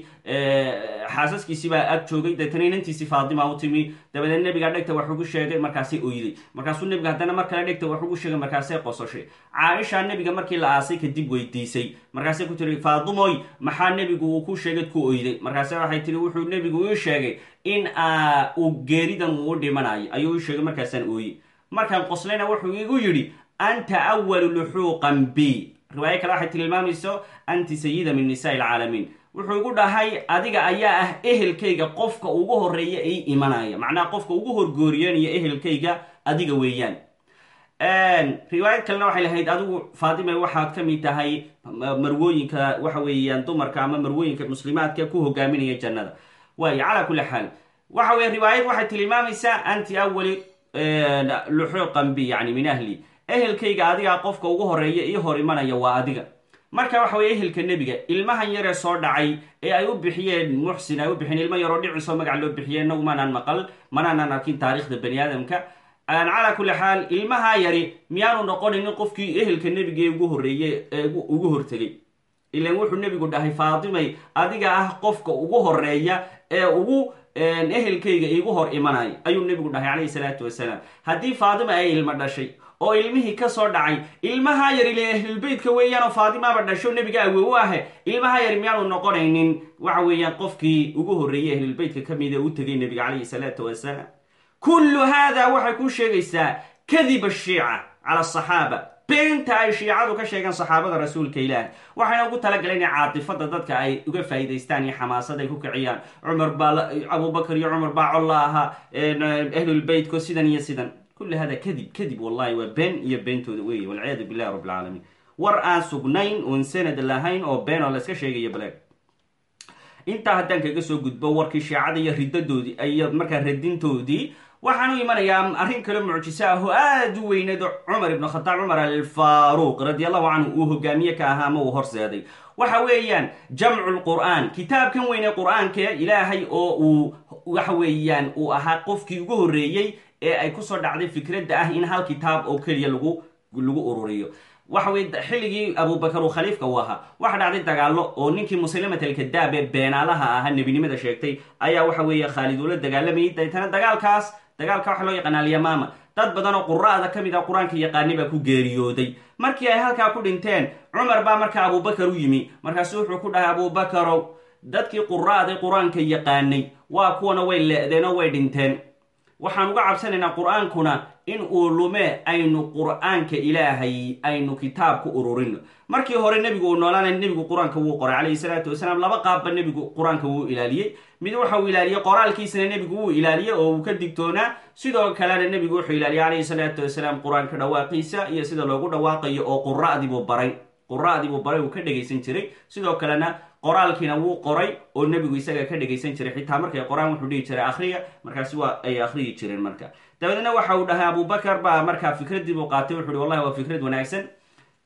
xaasaskiisii baa ag joogay. Deetana inantiisii u timi. Dabadeed nebiga dhegta wax ugu sheegay markaasay oyday markaasuu nebiga haddana mar kale dhegta ugu sheegay markaasay qososhay. Caaisha nebiga markii la aasay kadib weydiisay. Markaasay ku tiri faadumoy maxaa nebigu uu ku sheegad ku oyday markaase waxay tiri wuxuu nebigu ii sheegay in uu geeridan uu dhimanayo ayuu sheegay markaasaan ooye markaan qoslayna wuxuu igu yidhi anta awalu luxuuqan b riwaayo kale waxay tilmaamayso anti sayida min nisaai alcaalamiin wuxuu igu dhahay adiga ayaa ah ehelkayga qofka ugu horreeya ii imanaya. Macnaha qofka ugu horgooriyanaya ehelkayga adiga weeyaan. Riwaayad kalena waxay lahayd adigu faatime waxaad ka mid tahay marwooyinka waxa weeyaan dumarka ama marwooyinka muslimaadka ku hogaaminaya jannada. Waayo calaa kulli xaal waxa weye riwaayad waxay tilmaamaysaa anti awali luxuuqan bi yani min ahli. Ehelkayga adiga qofka ugu horreeya ii hor imanaya waa adiga. Marka waxa weye ehelka nebiga ilmahan yaree soo dhacay ee ay u bixiyeen muxsin ay u bixiyeen ilmo yaroo dhicisoo magac loo bixiyeen inagu manaan maqal manaanan arkin taarikhda bani aadamka. Calaa kulli xaal ilmaha yari miyaanu noqonin qofkii ehelka nebiga ee ugu horeeye ee ugu hortegay ilan wuxuu nebigu dhahay faatimay adiga ah qofka ugu horreeya ee ugu ehelkayga iigu hor imanaya ayuu nebigu dhahay calayhi salaatu wasalaam. Haddii faatima ay ilmo dhashay oo ilmihii ka soo dhacay ilmaha yar ile ahlulbeytka weeyaanoo faatimaaba dhasho nebiga awow ahe ilmaha yar miyaanu noqonaynin waxa weeyaan qofkii ugu horreeyey ahlulbeytka ka mida u tegay nebiga calayhi salaatu wasalaam. Kullu haada waxay ku sheegaysaa kadiba shiica cala asaxaaba beenta ay shiicadu ka sheegeen saxaabada rasuulka ilaah waxayna ugu talagaleen in caatifada dadka ay uga faa'iidaystaan iyo xamaasad ay ku kiciyaan. Cumar baa abubakar iyo cumar baa colla ahaa ahlulbeytko sidan iyo sidan. Kulli hada kadib kadib wallahi waa been iyo beentooda weeye walciyaadu billahi rabbi alcaalamiin war aan sugnayn oon sanad lahayn oo been oo la iska sheegayo baleeg intaa haddaan kaga soo gudbo warkii shiicada iyo ridadoodii iyo markaa radintoodii waxaan u imanayaa arrin kale mucjiso ah oo aada u weyneed oo cumar ibnu khataab cumar alfaaruuq radi allahu canhu uu hogaamiye ka ahaa ama uu horseeday waxa weeyaan jamcu lqur'aan kitaabkan weyne qur'aanka ilaahay oo uu waxa weeyaan uu ahaa qofkii ugu horreeyey ee ay ku soo dhacday fikradda ah in hal kitaab oo keliya lagu lagu ururiyo. Waxa weye xilligii abubakar uu khaliifka u ahaa waxa dhacday dagaalo oo ninkii muslimat alkadaab ee beenaalaha ahaa nebinimada sheegtay ayaa waxa weeye khaalid ula dagaalamayay deetana dagaalkaas dagaalka waxa loo yaqaana alyamaama dad badan oo qura'da ka mid ah qur'aanka yaqaani baa ku geeriyooday. Markii ay halkaa ku dhinteen cumar baa markaa abubakar u yimi. Markaasu wuxuu ku dhahay abubakarow dadkii qura'day qur'aanka yaqaanay waa kuwana way le-deen oo way dhinteen waxaan uga cabsanaynaa qur'aankuna in uu lume aynu qur'aanka ilaahay aynu kitaab ku ururino markii hore nebigu uu noolaanay nebigu qur'aanka wuu qoray. Calayhi salaatu wasalaam laba qaabba nebigu qur'aanka wuu ilaaliyey. Mid waxa uu ilaaliyey qoraalkiisana nebigu wuu ilaaliyey oo uu ka digtoonaa sidoo kalena nebigu wuxuu ilaaliyey calayhi salaatu wasalaam qur'aanka dhawaaqiisa iyo sida loogu dhawaaqayo oo qura'diibuu baray. Qura'diibuu baray uu ka dhegaysan jiray. Sidoo kalena qoraalkiina wuu qoray oo nebigu isaga ka dhegaysan jiray. Xitaa markay qoraan wuxuu dhihi jiray akhriya markaasi waa ay akhriyi jireen marka. Dabeedna waxa uu dhahay abubakar baa markaa fikraddii buu qaatay wuxu wallahi waa fikrad wanaagsan.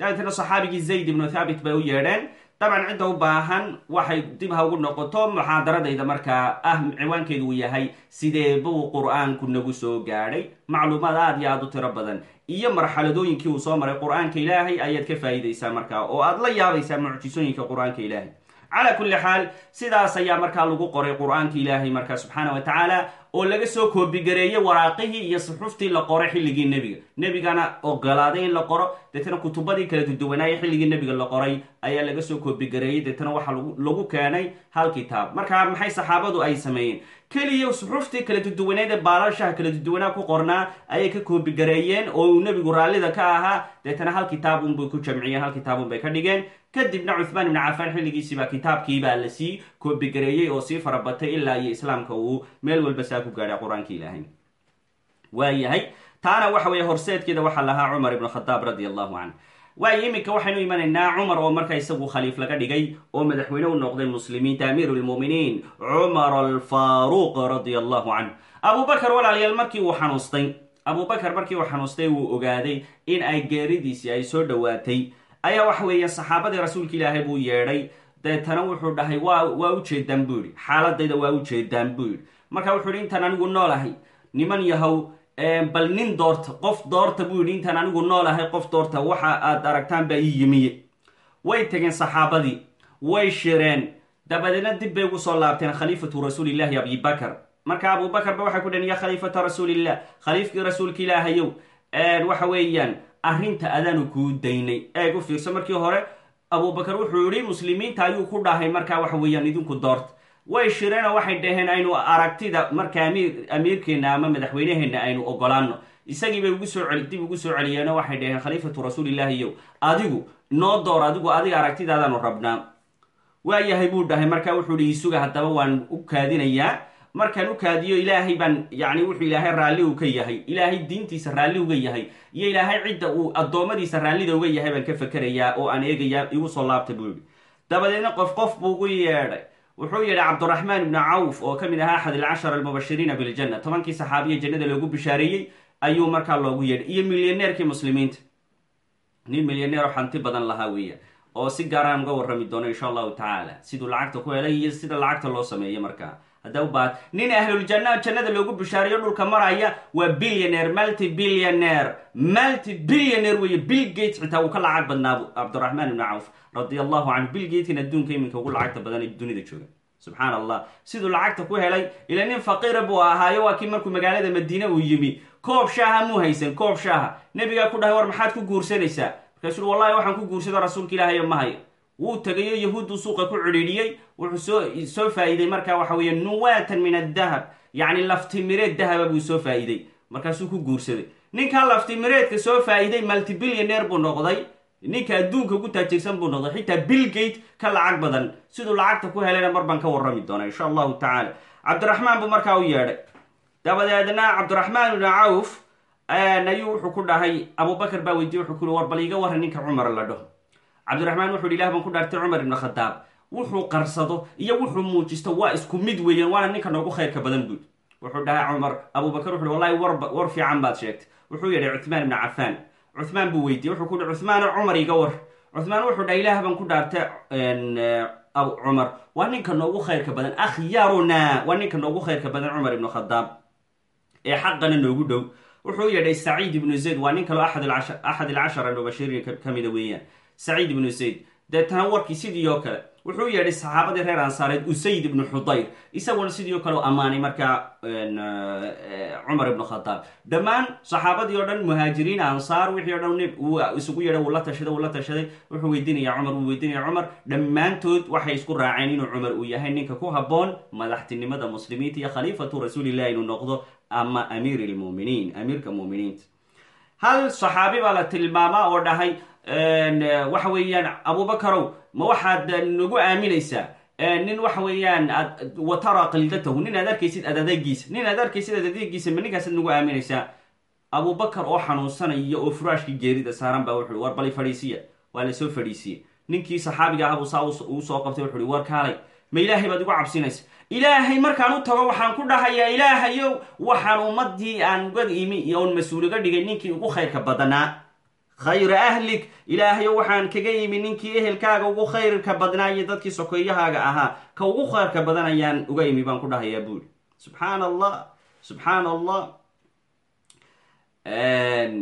Dabeetna saxaabigii zayd ibnu thaabit bay u yeedheen dabcan cidda u baahan waxay dib ha ugu noqoto muxaadaradayda markaa ah ciwaankeedu uu yahay sidee buu qur'aanku nagu soo gaadhay? Macluumaad aada iyo aada u tiro badan. Iyo marxaladooyinkii uu soo maray qur'aanka ilaahay ayaad ka faa'iidaysaa markaa oo aad la yaabaysaa mucjisooyinka qur'aanka ilaahay calaa kulli xaal sidaas ayaa markaa lagu qoray qur'aanka ilaahay markaa subxaana wa tacaala oo laga soo koobigareeyey waraaqihii iyo suxuftii la qoray xilligii nebiga. Nebigana ogolaaday in la qoro deetana kutubadii kala duduwanaayay xilligii nebiga la qoray ayaa laga soo koobigareeyey deetana waxaa lagu keenay hal kitaab. Markaa maxay saxaabadu ay sameeyeen keliya suxuftii kala duduwaneed ee baalashaha kala duduwanaa ku qornaa ayay ka koobigareeyeen oo uu nebigu raallida ka ahaa. Deetana hal kitaabunbay ku jamciyeen hal kitaabun bay ka dhigeen. Kadibna cuhmaan ibni cafaan xilligiisiibaa kitaabkiibaa la sii koobigareeyey oo sii farabatay ilaa iyo islaamka uu meel walba saa ku gaadhay qur'aanka ilaahay. Waayahay taana waxa weeye horseedkeeda waxaa lahaa cumar ibnu khadaab radi allahu canh waayo iminka waxaynu imanaynaa cumar oo markaa isagu khaliif laga dhigay oo madaxweyne u noqday muslimiinta amiiru lmu'miniin cumar alfaaruuq radia allahu canh abubakar walaalayaal markii uu xanuustay abubakar markii uu xanuustay wuu ogaaday in ay geeridiisii ay soo dhowaatay ayaa waxa weeye saxaabadii rasuulka ilaahay buu yeedhay deetana wuxuu dhahay waa waa ujeedaan buu yidhi. Xaaladayda waa ujeedaan buu yidhi. Marka wuxuu yidhi intaan anigu noolahay niman yahow bal nin doorta qof doorta buu yidhi intaan anigu noolahay qof doorta waxa aad aragtaan baa ii yimiye way tegeen saxaabadii way shireen. Dabadeedna dib bay ugu soo laabteen khaliifatu rasuulillahi abibakar marka abubakar ba waxay ku dhaheen ya khaliifata rasuulillah khaliifkii rasuulka ilaahayow waxa weeyaan arrinta adaanu kuu daynay. Eeg u fiirso markii hore abubakar wuxuu yidhi muslimiinta ayuu ku dhahay. Markaa waxa weeyaan idinku doorta way shireenoo waxay dhaheen aynu aragtida marka amiir amiirkeenna ama madaxweyneheenna aynu ogolaano isagii bay ugu soo dib ugu soo celiyeenoo waxay dhaheen khaliifatu rasuulillahiyow adigu noo door adigu adiga aragtidaadaanu rabnaa. Waayahay buu dhahay markaa wuxuu hi isuga haddaba waan u kaadinayaa. Markaan u kaadiyo ilaahay baan yacni wuxuu ilaahay raalli u ka yahay. Ilaahay diintiisa raalli uga yahay. Iyo ilaahay cidda uu addoommadiisa raallida uga yahay baan ka fekerayaa oo aan eegayaa igu soo laabta buu yihi dabadeedna qof qof buu ugu yeedhay wuxuu yidhi cabduraxmaan ibnu cawf oo ka mid ahaa axad alcashara almubashiriina biljanna tobankii saxaabiya jannada loogu bishaareeyey ayuu markaa loogu yeedhay iyo milyaneerkii muslimiinta. Nin milyaneer oo xanti badan lahaa weeya oo si gaaraan uga warrami doono insha allahu tacaala. Siduu lacagta ku helay iyo sida lacagta loo sameeyo markaa nin ahluljanna jannada loogu bishaariyo dhulka maraya waa billionaire multi billionaire multi billionaire weeye. Bill gates xitaa uu ka lacag badnaa cabdiraxmaan ibnu cawf radia allahu canhu bill gatekin adduunka iminka ugu lacagta badan ee dunida jooga. Subxaan allah siduu lacagta ku helay ila nin faqiira buu ahaayo waa kii markuu magaalada madiine uu yimi. Koob shaaha muu haysan koob shaaha. Nebigaa ku dhahay war maxaad ku guursanaysaa? Markaasuu wallahi waxaan ku guursado rasuulka ilaahayo mahayo wuu tegayo yahuuddu suuqa ku cidhiidhiyey wuxuu soo faa'iiday markaa waxa weeye nuwaatan min addahab. Yacni laftimireed dahaba buu soo faa'iiday. Markaasuu ku guursaday. Ninkaa laftimireedka soo faa'iiday multibillionaire buu noqday. Ninka adduunka ugu taajirsan buu noqday. Xitaa bill gate ka lacag badan. Siduu lacagta ku helayna mar ka warrami doona insha allahu tacaala. Cabdiraxmaan buu markaa u yeedhay. Dabadeedna cabdiraxmaan ibnu cawf ayuu wuxuu ku dhahay abubakar baa weydiye wuxuu ku war bal iga warran ninka cumar la dhaho cabdiraxmaan wuxu yidhi ilah baan ku dhaartay cumar ibn khadaab. Wuxuu qarsado iyo wuxuu muujisto waa isku mid weeyaan waana ninka noogu khayrka badan buud wuxuu dhahay cumar abubakar wuxu wallahi war fiican baad sheegtay. Wuxuu yidhi cuthmaan ibni cafaan. Cuthmaan buu weydiiyey wuxuu ku yihi cuthmaano cumar iga war. Cuthmaan wuxuu dhahay ilaah baan ku dhaartay cumar. Waa ninka noogu khayrka badan. Akhyaruna waa ninka noogu khayrka badan cumar ibnu khadaab ee xaqana noogu dhow. Wuxuu yidhay saciid ibnu zayd waa nin kaloo axad ilcashara mubashiriin kamida weeyaan saciid ibnu zayd deetana warkii sidii oo kale wuxuu yeedhay saxaabadii reer ansaareed usayd ibnu xudayr isaguna sidii o kale u ammaanay markaa cumar ibnu khadaab dhammaan saxaabadii oo dhan muhaajiriin ansaar wixii o dhan uu isugu yeedhay wuu la tashaday wuu la tashaday wuxuu weydiinaya cumar wuu weydiinaya cumar. Dhammaantood waxay isku raaceen inuu cumar uu yahay ninka ku habboon madaxtinimada muslimiinta iyo khaliifatu rasuulillahi inuu noqdo ama amiir lmuminiin amiirka muminiinta. Hal saxaabi baa la tilmaamaa oo dhahay waxa weeyaan abubakarow ma waxaad nagu aaminaysaa? Nin waxa weeyaan watara qildatahu nin aad arkaysid adadegiisa nin aad arkaysid adadegiisa ma ninkaasaad nagu aaminaysaa? Abubakar oo xanuunsanaya oo furaashkii geerida saaran baa wuxu war bali fadhiisiya waa la soo fadhiisiyey ninkii saxaabiga ahbuu saa uu soo qabtay wuxu war kaalay. Ma ilaahay baad igu cabsinaysa. Ilaahay markaan u tago waxaan ku dhahayaa ilaahayow waxaan ummadii aan uga imi oon mas'uuliga dhigay ninkii ugu khayrka badanaa khayra ahlik ilaahayow waxaan kaga yimi ninkii ehelkaaga ugu khayrka badnaa iyo dadkii sokeeyahaaga ahaa. Ka ugu khayrka badan ayaan uga yimi baan ku dhahayaa buuri. Subxaan allah subxaan allah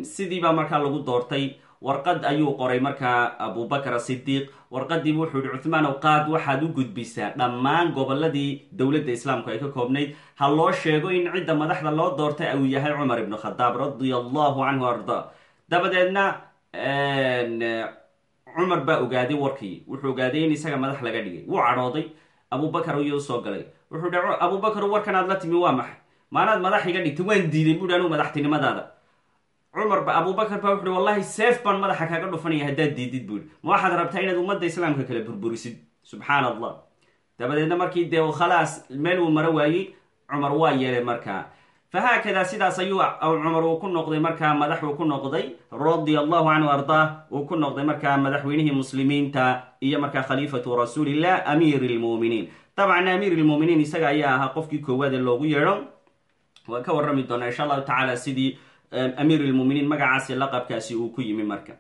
sidii baa markaa lagu doortay. Warqad ayuu qoray markaa abubakar asidiiq warqadiibu wuxuu yihi cuthmaanow qaad waxaad u gudbisaa. Dhammaan goboladii dowladda islaamku ay ka koobnayd. Ha loo sheego in cidda madaxda loo doortay uu yahay cumar ibnu khadaab radia allahu canhu arda dabadeedna cumar baa ogaaday warkii. Wuxuu ogaaday in isaga madax laga dhigay. Wuu cadhooday. Abubakar ayuu u soo galay. Wuxuu dhi abubakar warkan aad la timi waa maxay? Maanaad madax iga dhigtay waan diiday buuhi anugu madaxtinimadaada. Cumar ba abubakar baa wuxuuhi wallahi seef baan madaxa kaaga dhufanaya haddaad diidid buuhi ma waxaad rabtaa inaad ummadda islaamka kale burburisid? Subxaan allah dabadeedna markii dee khalaas meel uu maro waayey cumar waa yeelay markaa fahaakadaa sidaas ayuu cumar uu ku noqday markaa madax uu ku noqday radia allahu canhu ardaa uu ku noqday markaa madaxweynihii muslimiinta iyo markaa khaliifatu rasuulillah amiir lmuminiin dabcan amiir lmuminiin isaga ayaa ahaa qofkii koowaad ee loogu yeedho waan ka warrami doonaa insha allahu tacaala sidii amiir lmuminiin magacaasi laqabkaasi uu ku yimi marka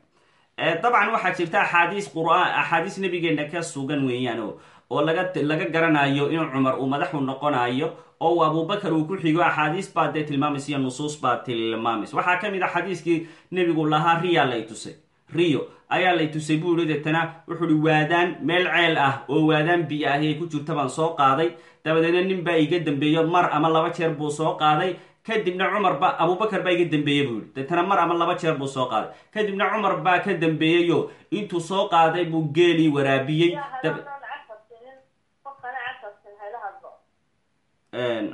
dabcan waxaa jirta axaadiis qur'aan axaadiis nabigeena ka sugan weeyaan oo laga laga garanayo in cumar uu madaxu noqonayo oo uu abubakar uu ku xigo axaadiis baa dee tilmaamaysa iyo nusuus baa tilmaamaysa. Waxaa ka mid a xadiiskii nebigu lahaa riya lay tusay. Riyo ayaa lay tusay buu yihi deetana wuxuu hi waadaan meel ceel ah oo waadaan biyo ahi ay ku jirta soo qaaday. Dabadeedna nin baa iga dambeeyo mar ama laba jeer buu soo qaaday. Kadibna cumar ba abubakar baa iga dambeeye buu yihi deetana mar ama laba jeer buu soo qaaday. Kadibna cumar baa ka dambeeyeyo intuu soo qaaday buu geelii waraabiyey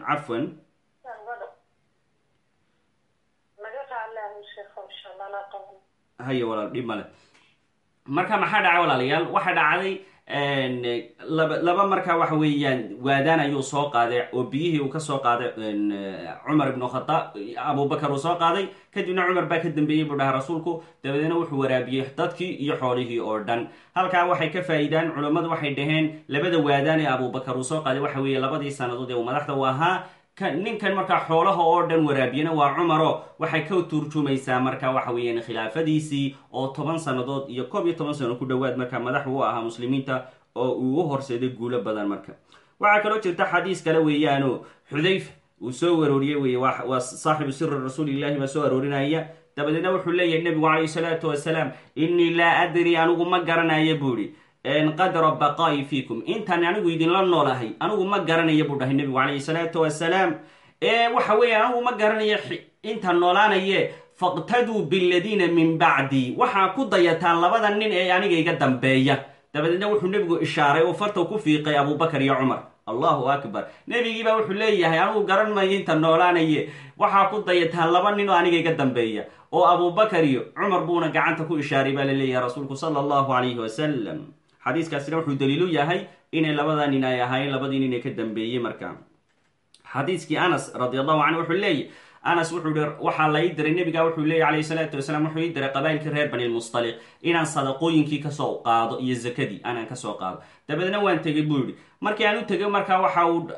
cafwan haye walaal dhib male marka maxaa dhacay walaalayaal? Waxa dhacday laba laba markaa waxa weeyaan waadaan ayuu soo qaaday oo biyihii uu ka soo qaaday cumar ibnu khadaab abubakar uu soo qaaday. Kadibna cumar baa ka dambeeyey buu dhahay rasuulku dabadeedna wuxuu waraabiyey dadkii iyo xoolihii oo dhan. Halkaa waxay ka faa'iidaan waxay dhaheen labada waadaan ee abubakar uu soo qaaday waxa weeye labadii sannadood ee madaxda u ahaa ninkan markaa xoolaha oo dhan waraabiyana waa cumaro. Waxay ka turjumaysaa marka waxa weeyaan khilaafadiisii oo toban sannadood iyo koob iyo toban sano ku dhowaad markaa madax u ahaa muslimiinta oo uu horseeday guulo badan marka. Waxaa kaloo jirta xadiis kale weeyaano xudayfa uu soo arooriyey wey waa saaxibu siri rasuulillahi baa soo aroorinaya dabadeedna wuxuu leeyahay nebigu calayhi salaatu wasalaam innii laa adri anigu ma garanayo buuhi qadra baqaa'i fiikum intaan anigu idinla noolahay anigu ma garanayo buu dhahay nebigu calayhi salaatu wasalaam waxa weeye anigu ma garanayo intaan noolaanaye faqtaduu biladiina min bacdii waxaa ku dayataan labada nin ee aniga iga dambeeya dabadeedna wuxuu nebigu ishaaray oo farta ku fiiqay abubakar iyo cumar allahu akbar nebigiibaa wuxuu leeyahay anigu garan mayo inta noolaanaye waxaa ku dayataan laba nin oo aniga iga dambeeya oo abubakar iyo cumar buuna gacanta ku ishaaray baa la leeyahay rasuulku sala allahu calayhi wasalam xadiiskaasina wuxuu daliilu yahay inay labada nin ay ahaayeen labadii nin ee ka dambeeyey markaa xadiiskii anas radi allahu canhu wuxuu leeyahy anas wuxuu yihi waxaa la diray nebiga wuxuu leeyay calayhi salaatu wasalaam wuxuu diray qabailkii reer banilmustaliq inaan sadaqooyinkii ka soo qaado iyo zakadii anaan ka soo qaado. Dabeedna waan tegay buu yihi markii aan u tegay markaa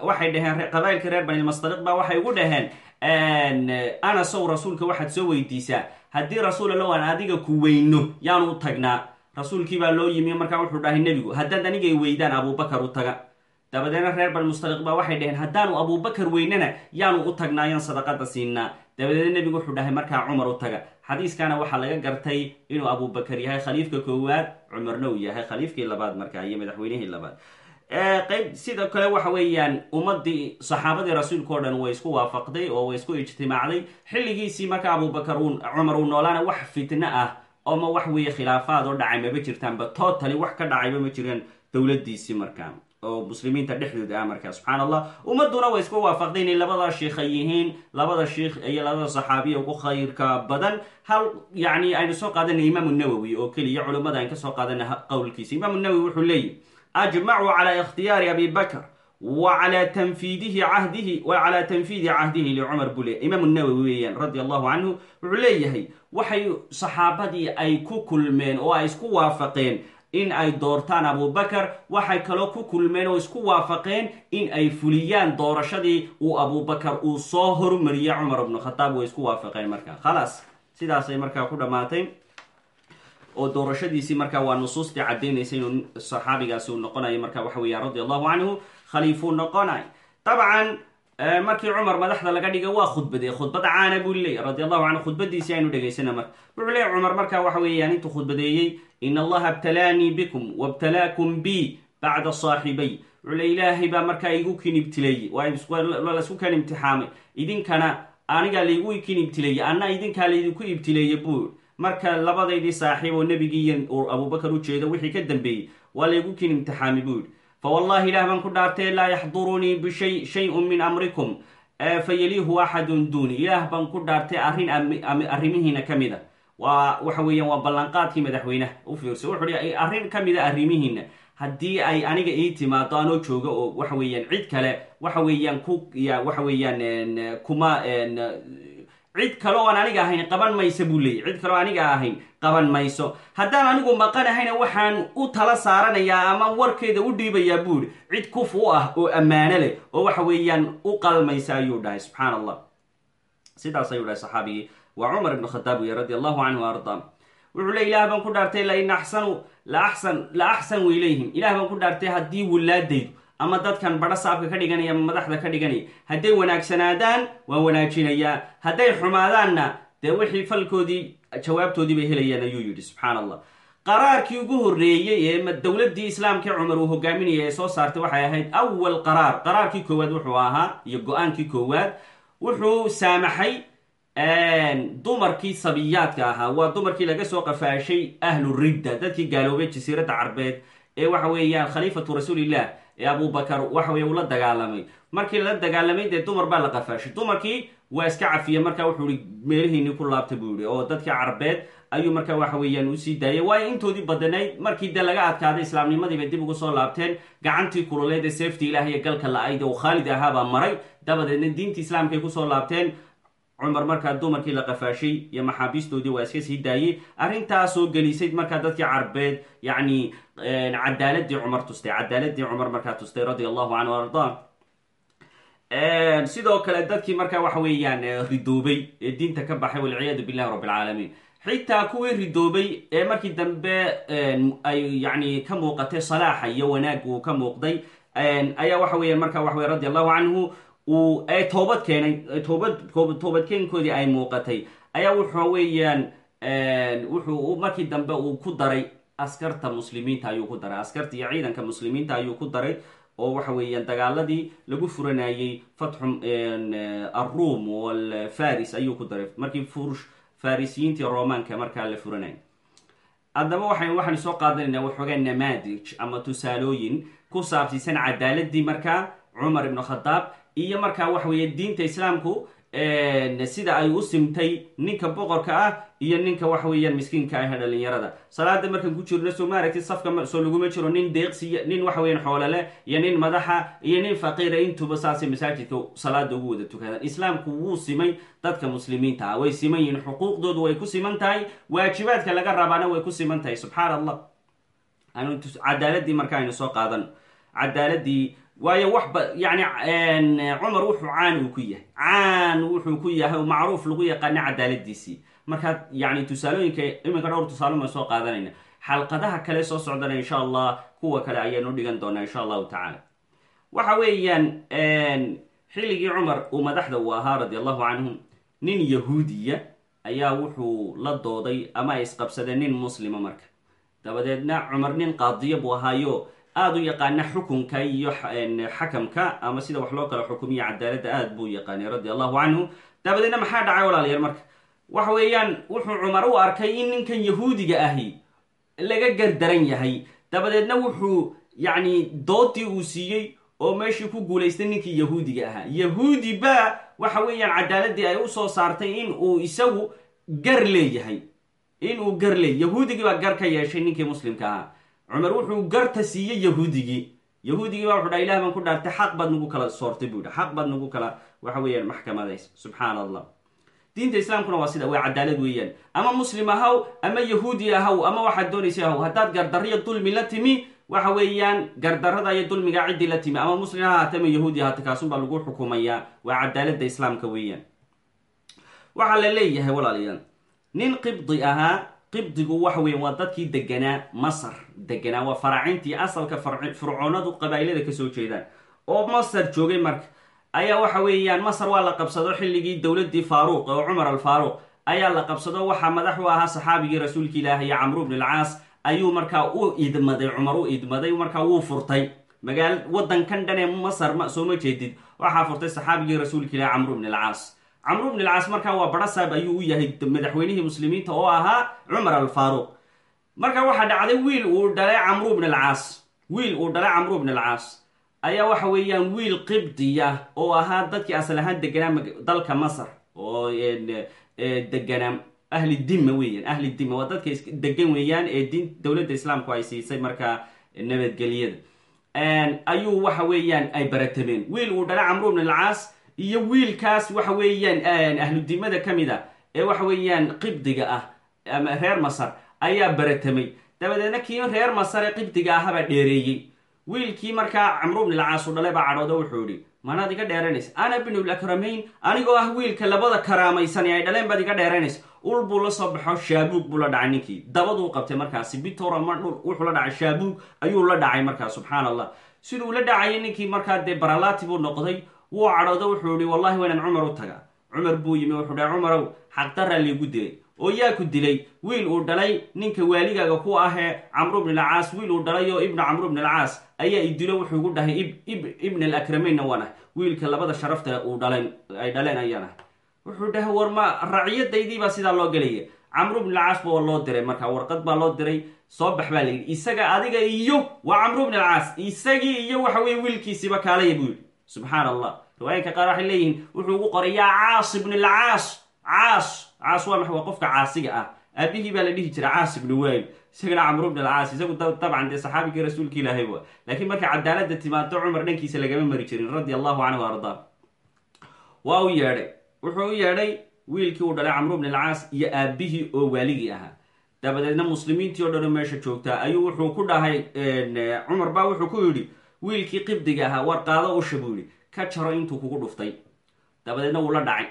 waxay dhaheen qabailkii reer banilmustaliq ba waxay ugu dhaheen anasow rasuulka waxaad soo weydiisaa. Haddii rasuul allow aan adiga ku weyno yaanu u tagnaa rasuulkii baa loo yimi markaa wuxuu dhahay nebigu haddaad anigay weydaan abubakar u taga. Dabadeedna reer banilmustaliq baa waxay dhaheen haddaanu abubakar weynana yaanu u tagnaa yaan sadaqada siinaa dabadeedna nebigu wuxuu dhahay markaa cumar u taga. Xadiiskana waxaa laga gartay inuu abubakar yahay khaliifka koowaad cumarna uu yahay khaliifkii labaad markaa iyo madaxweynihii labaad. Qeyb sidoo kale waxa weeyaan ummadii saxaabadii rasuulka o dhan way isku waafaqday oo way isku ijtimaacday xilligiisii marka abubakar uu cumar uu noolaana wax fitno ah ooma wax weeye khilaafaad oo dhacay maba jirtaanba totally wax ka dhacayba ma jiraan dowladiisii markaa oo muslimiinta dhexdooda ah markaa subxaan allah ummaduna way isku waafaqday inay labada shiikh yihiin labada shiikh iyo labada saxaabiya ugu khayrka badan. Hal yani aynu soo qaadanay imaamu nawowi oo keliya culimmada aynu ka soo qaadana qowlkiisa. Imaamu nawowi wuxuu leeyahy ajmacuu calى ikhtiyaari abi bakr wa calى tanfiidihi cahdihi wa calى tanfiidi cahdihi licumar buu leey imaamu nawowi weeyaan radi allahu canhu wuxuu leeyahay waxay saxaabadii ay ku kulmeen oo ay isku waafaqeen in ay doortaan abubakar waxay kaloo ku kulmeen oo isku waafaqeen in ay fuliyaan doorashadii uu abubakar uu soo hormariyay cumar bnu khataab way isku waafaqeen markaa khalaas sidaasay markaa ku dhammaatay oo doorashadiisii markaa waa nusuustii caddaynaysa inuu saxaabigaasi uu noqonayo marka waxa weeyaan radi allahu canhu khaliifuu noqonay dabcan markii cumar madaxda laga dhigay waa khudbadee khudbad caana buu leeyay radi allahu canhu khudbadiisii aynu dhegaysana marka wuxuu leeyay cumar markaa waxa weeyaan intuu khudbadeeyey in allaha ibtalaanii bikum wabtalaakum bi bacda saaxibay. Wuxuu le ilaahay markaa igu kinibtileeyey waa la isku kan imtixaamay idinkana anigaa laigu kin ibtileeyey anna idinkaa laydinku ibtileeyey buu marka labadaydii saaxiib oo nebigii uu abubakar u jeedo wixii ka dambeeyey waa laygu kin imtixaami buu fawallahi ilaah baan ku dhaartay laa yaxdurunii bishay shayun min amrikum fayaliihu axadun duuni ilaah baan ku dhaartay arrin arrimihiina ka mid waa waxa weeyaan waa ballanqaadkii madaxweynaha u fiirso wuxuu hi arrin ka mid a haddii ay aniga ii timaado anoo jooga oo waxa weeyaan cid kale waxa weeyaan ku waxa weeyaan kuma cid kale oon aniga ahayn qaban mayso buu leeyay. Cid kale oo aniga ahayn qaban mayso. Haddaan anigu maqanahayna waxaan u tala saaranayaa ama warkeeda u dhiibayaa buu cid kuf u ah oo ammaano leh oo waxa weeyaan u qalmaysa ayuu dhahay subxaan allah sidaas ayuu dhahay saxaabigii. Waa cumar ibn khadaab wey radi allahu canhu arda. Wuxuu le ilaah baan ku dhaartay lain axsanu la axsan ilayhim ilah baan ku dhaartay haddii wilaadaydu ama dadkan badho saabka ka dhiganaya ama madaxda ka dhiganaya hadday wanaagsanaadaan waan wanaajinayaa hadday xumaadaanna dee wixii falkoodii jawaabtoodii bay helayaan ayuu yidhi subxaan qaraarkii ugu horreeyey ee dowladdii islaamkii cumar uu hogaaminaya ee soo saartay waxay ahayd awal qaraar. Qaraarkii koowaad wuxuu ahaa iyo go'aankii koowaad wuxuu saamaxay dumarkii sabiyaadka ahaa. Waa dumarkii laga soo qafaashay ahlu ridda dadkii gaaloobay jasiiradda carbeed ee waxa weeyaan khaliifatu rasuulillah ee abubakar waxa weye uu la dagaalamay. Markii lala dagaalamay dee dumar baa la qafaashay. Dumarkii waa iska cafiya marka wuxuu ihi meelihiinii ku laabta buu yihi oo dadkii carbeed ayuu marka waxa weeyaan u sii daayay. Waayo intoodii badanayd markii dee laga adkaaday islaamnimadii bay dib ugu soo laabteen gacantii kululeed ee seefti ilaah iyo galka la-ayd oo khaalid ahaabaa maray. Dabadeedna diintii islaamkay ku soo laabteen cumar markaa dumarkii la qafaashay iyo maxaabiistoodii waa iska sii daayey arrintaasoo gelisay markaa dadkii carbeed yacni cadaaladii cumar tustay cadaaladii cumar markaa tustay radia allahu canhu arda sidoo kale dadkii markaa waxa weeyaan ridoobay ee diinta ka baxay walciyaadu billahi rabb alcaalamiin xitaa kuwii ridoobay ee markii dambe ay yani ka muuqatay salaaxa iyo wanaag uu ka muuqday ayaa waxa weeyaan marka waxa wey radi allahu uu ee toobad keenay toobad toobadkeenkoodii ay muuqatay. Ayaa wuxuu weeyaan wuxuu markii dambe uu ku daray askarta muslimiinta ayuu ku daray. Askarta iyo ciidanka muslimiinta ayuu ku daray oo waxa weeyaan dagaaladii lagu furanayey fatxu aruum walfaris ayuu ku daray. Markii furush farisiyiintii romaanka markaa la furanayay. Haddaba waxay waxaanu soo qaadanaynaa waxoogaa namaadij ama tusaalooyin ku saabsiisan cadaaladii markaa cumar ibnu khadaab iyo markaa waxa weeye diinta islaamku sida ay u simtay ninka boqorka ah iyo ninka waxa weeyaan miskiinka ah dhalinyarada salaada markaan ku jirno soo ma safka soo laguma jiro nin deeqsiya nin waxa weyan xoolole iyo nin madaxa iyo nin faqiira intuba saasay masaajidka salaada ugu wada tukadaan. Islaamku wuu simay dadka muslimiinta ah way siman yihiin xuquuqdoodu way ku siman tahay waajibaadka laga rabaana way ku siman tahay subxaan allah cadaaladii marka aynu soo qaadano cadaaladii waayo waxba yani cumar wuxuu caan uu ku yahay. Caan wuxuu ku yahay macruuf lagu yaqaana cadaaladiisii. Markaa yani tusaalooyinka iminka dhowr tusaalo maan soo qaadanayna. Xalqadaha kale soo socdana insha allah kuwa kale ayaanu dhigan doonaa insha allahu tacaala. Waxa weeyaan xilligii cumar uu madaxda uu ahaa radi allahu canhum nin yahuudiya ayaa wuxuu la dooday ama ay isqabsadeen nin muslima marka. Dabadeedna cumar nin qaadiya buu ahaayo aada u yaqaana xukunka iyo xakamka ama sida wax loo kala xukumiya cadaaladda aada buu yaqaanay radi allahu canhu. Dabadeedna maxaa dhacay walaalayaal marka? Waxa weeyaan wuxuu cumar u arkay in ninkan yahuudiga ahi laga gardaran yahay. Dabadeedna wuxuu yacni doodii uu siiyey oo meeshii ku guulaystay ninkii yahuudiga ahaa. Yahuudi baa waxa weeyaan cadaaladii ay u soo saartay in uu isagu gar leeyahay. In uu gar leeyahy yahuudigii baa gar ka yeeshay ninkii muslimka ahaa cumar wuxuu garta siiyey yahuudigii yahuudigii baa wuxu dha ilah baan ku dhaartay xaq baad nagu kala soortay buu yidhi. Xaq baad nagu kala waxa weeyaan maxkamadays subxaan diinta islaamkuna waa sida waa cadaalad weeyaan. Ama muslim ahaw ama yahuudi ahaw ama waxaad doonaysa ahaw haddaad gardarriyo dulmi la timi waxa weeyaan gardarrada iyo dulmiga ciddii la timi. Ama muslim ama yahuudi haata kaasunbaa lagu xukumayaa waa cadaaladda islaamka weeyaan. Waxaa la leeyahay walaalayaal nin qibdi ahaa qibdigu waxa weya waa dadkii deganaa masar. Deganaa waa faraacintii asalka fircoonadu qabaa'ilada ka soo jeedaan. Oo masar joogay marka ayaa waxa weeyaan masar waa la qabsado xilligii dowladii faaruuq oo cumar alfaaruuq ayaa la qabsado waxaa madax u ahaa saxaabigii rasuulka ilaahi iyo camru bn alcaas. Ayuu markaa u idmaday cumar u idmaday markaa wuu furtay. Magaal wadankan dhan ee masar sooma jeedid. Waxaa furtay saxaabigii rasuulka ilahi camru bn alcaas camru bn alcaas markaa waa barasaab ayuu u yahay madaxweynihii muslimiinta oo ahaa cumar alfaaruuq marka waxaa dhacday wiil uu dhalay camru bn alcaas wiil uu dhalay camru bn alcaas ayaa waxa weeyaan wiil qibdiya oo ahaa dadkii asal ahaan deganaa dalka masar oo deganaa ahli dima weeyaan ahli dima waa dadka degan weeyaan ee diin dowladda islaamku ay siisay markaa nabadgelyada. Ayuu waxa weeyaan ay baratameen. Wiil uu dhalay camru bn alcaas iyo wiilkaas waxa weeyaan ahludimada ka mid a ee waxa weeyaan qibdiga ah ama reer masar ayaa baratamay. Dabadeedna kii reer masar ee qibdiga ahabaa dheereeyey. Wiilkii markaa camru bn alcaas u dhalay baa cadhooda wuxuu ihi manaad iga dheeranaysa ana bnul akramayn anigoo ah wiilka labada karaamaysan ay dhaleen baad iga dheeranaysa ul buu la soo baxo shaabuug buu la dhacay ninkii. Dabaduu qabtay markaasi bitora ma dhul wuxuu la dhacay shaabuug ayuu la dhacay markaa subxaan allah siduu la dhacayay ninkii markaa dee baralaati buu noqday wuu cadhooda wuxuu ihi wallahi waa inaan cumar u taga cumar buu yimi wuxuu dhahay cumarow xaqdaraa liigu dilay oo yaa ku dilay wiil uu dhalay ninka waaligaaga ku ahee camru bn alcaas wiil uu dhalay oo ibna camru bn alcaas ayaa i dilo wuxuu igu dhahay ibn alakramaynna waan ah wiilka labada sharafta uu dhaleen ay dhaleen ayaan wuxuu dhahay war ma raciyadaydii baa sidaa loo gelaya camru bn alcaas ba loo diray marka warqad baa loo diray soo bax baa layidhi isaga adiga iyo waa camru bn alcaas isagii iyo waxa weye wiilkiisiiba kaalaya buu yidhi. Subxaan allah riwaayinka qaar waxay leeyihiin. Wuxuu ugu qoray yaa caas ibn alcaas caas caas waa maxay waa qofka caasiga ah? Aabihii baa la dhihi jira caas ibnu wail isagana camru bn alcaas isagu dabcan dee saxaabigii rasuulka ilaahay wa laakiin markay cadaaladda timaado cumar dhankiisa lagama mari jirin radia allahu canhu waa u yeedhay wuxuu u yeedhay wiilkii uu dhalay camru bn alcaas iyo aabihii oo waaligii ahaa. Dabadeedna muslimiintii oo meesha joogtaa ayuu wuxuu ku dhahay cumar baa wuxuu ku yidhi wiilkii qibdiga ahaa war qaado usha buu yidhi ka jaro intuu kugu dhuftay. Dabadeedna wuu la dhacay.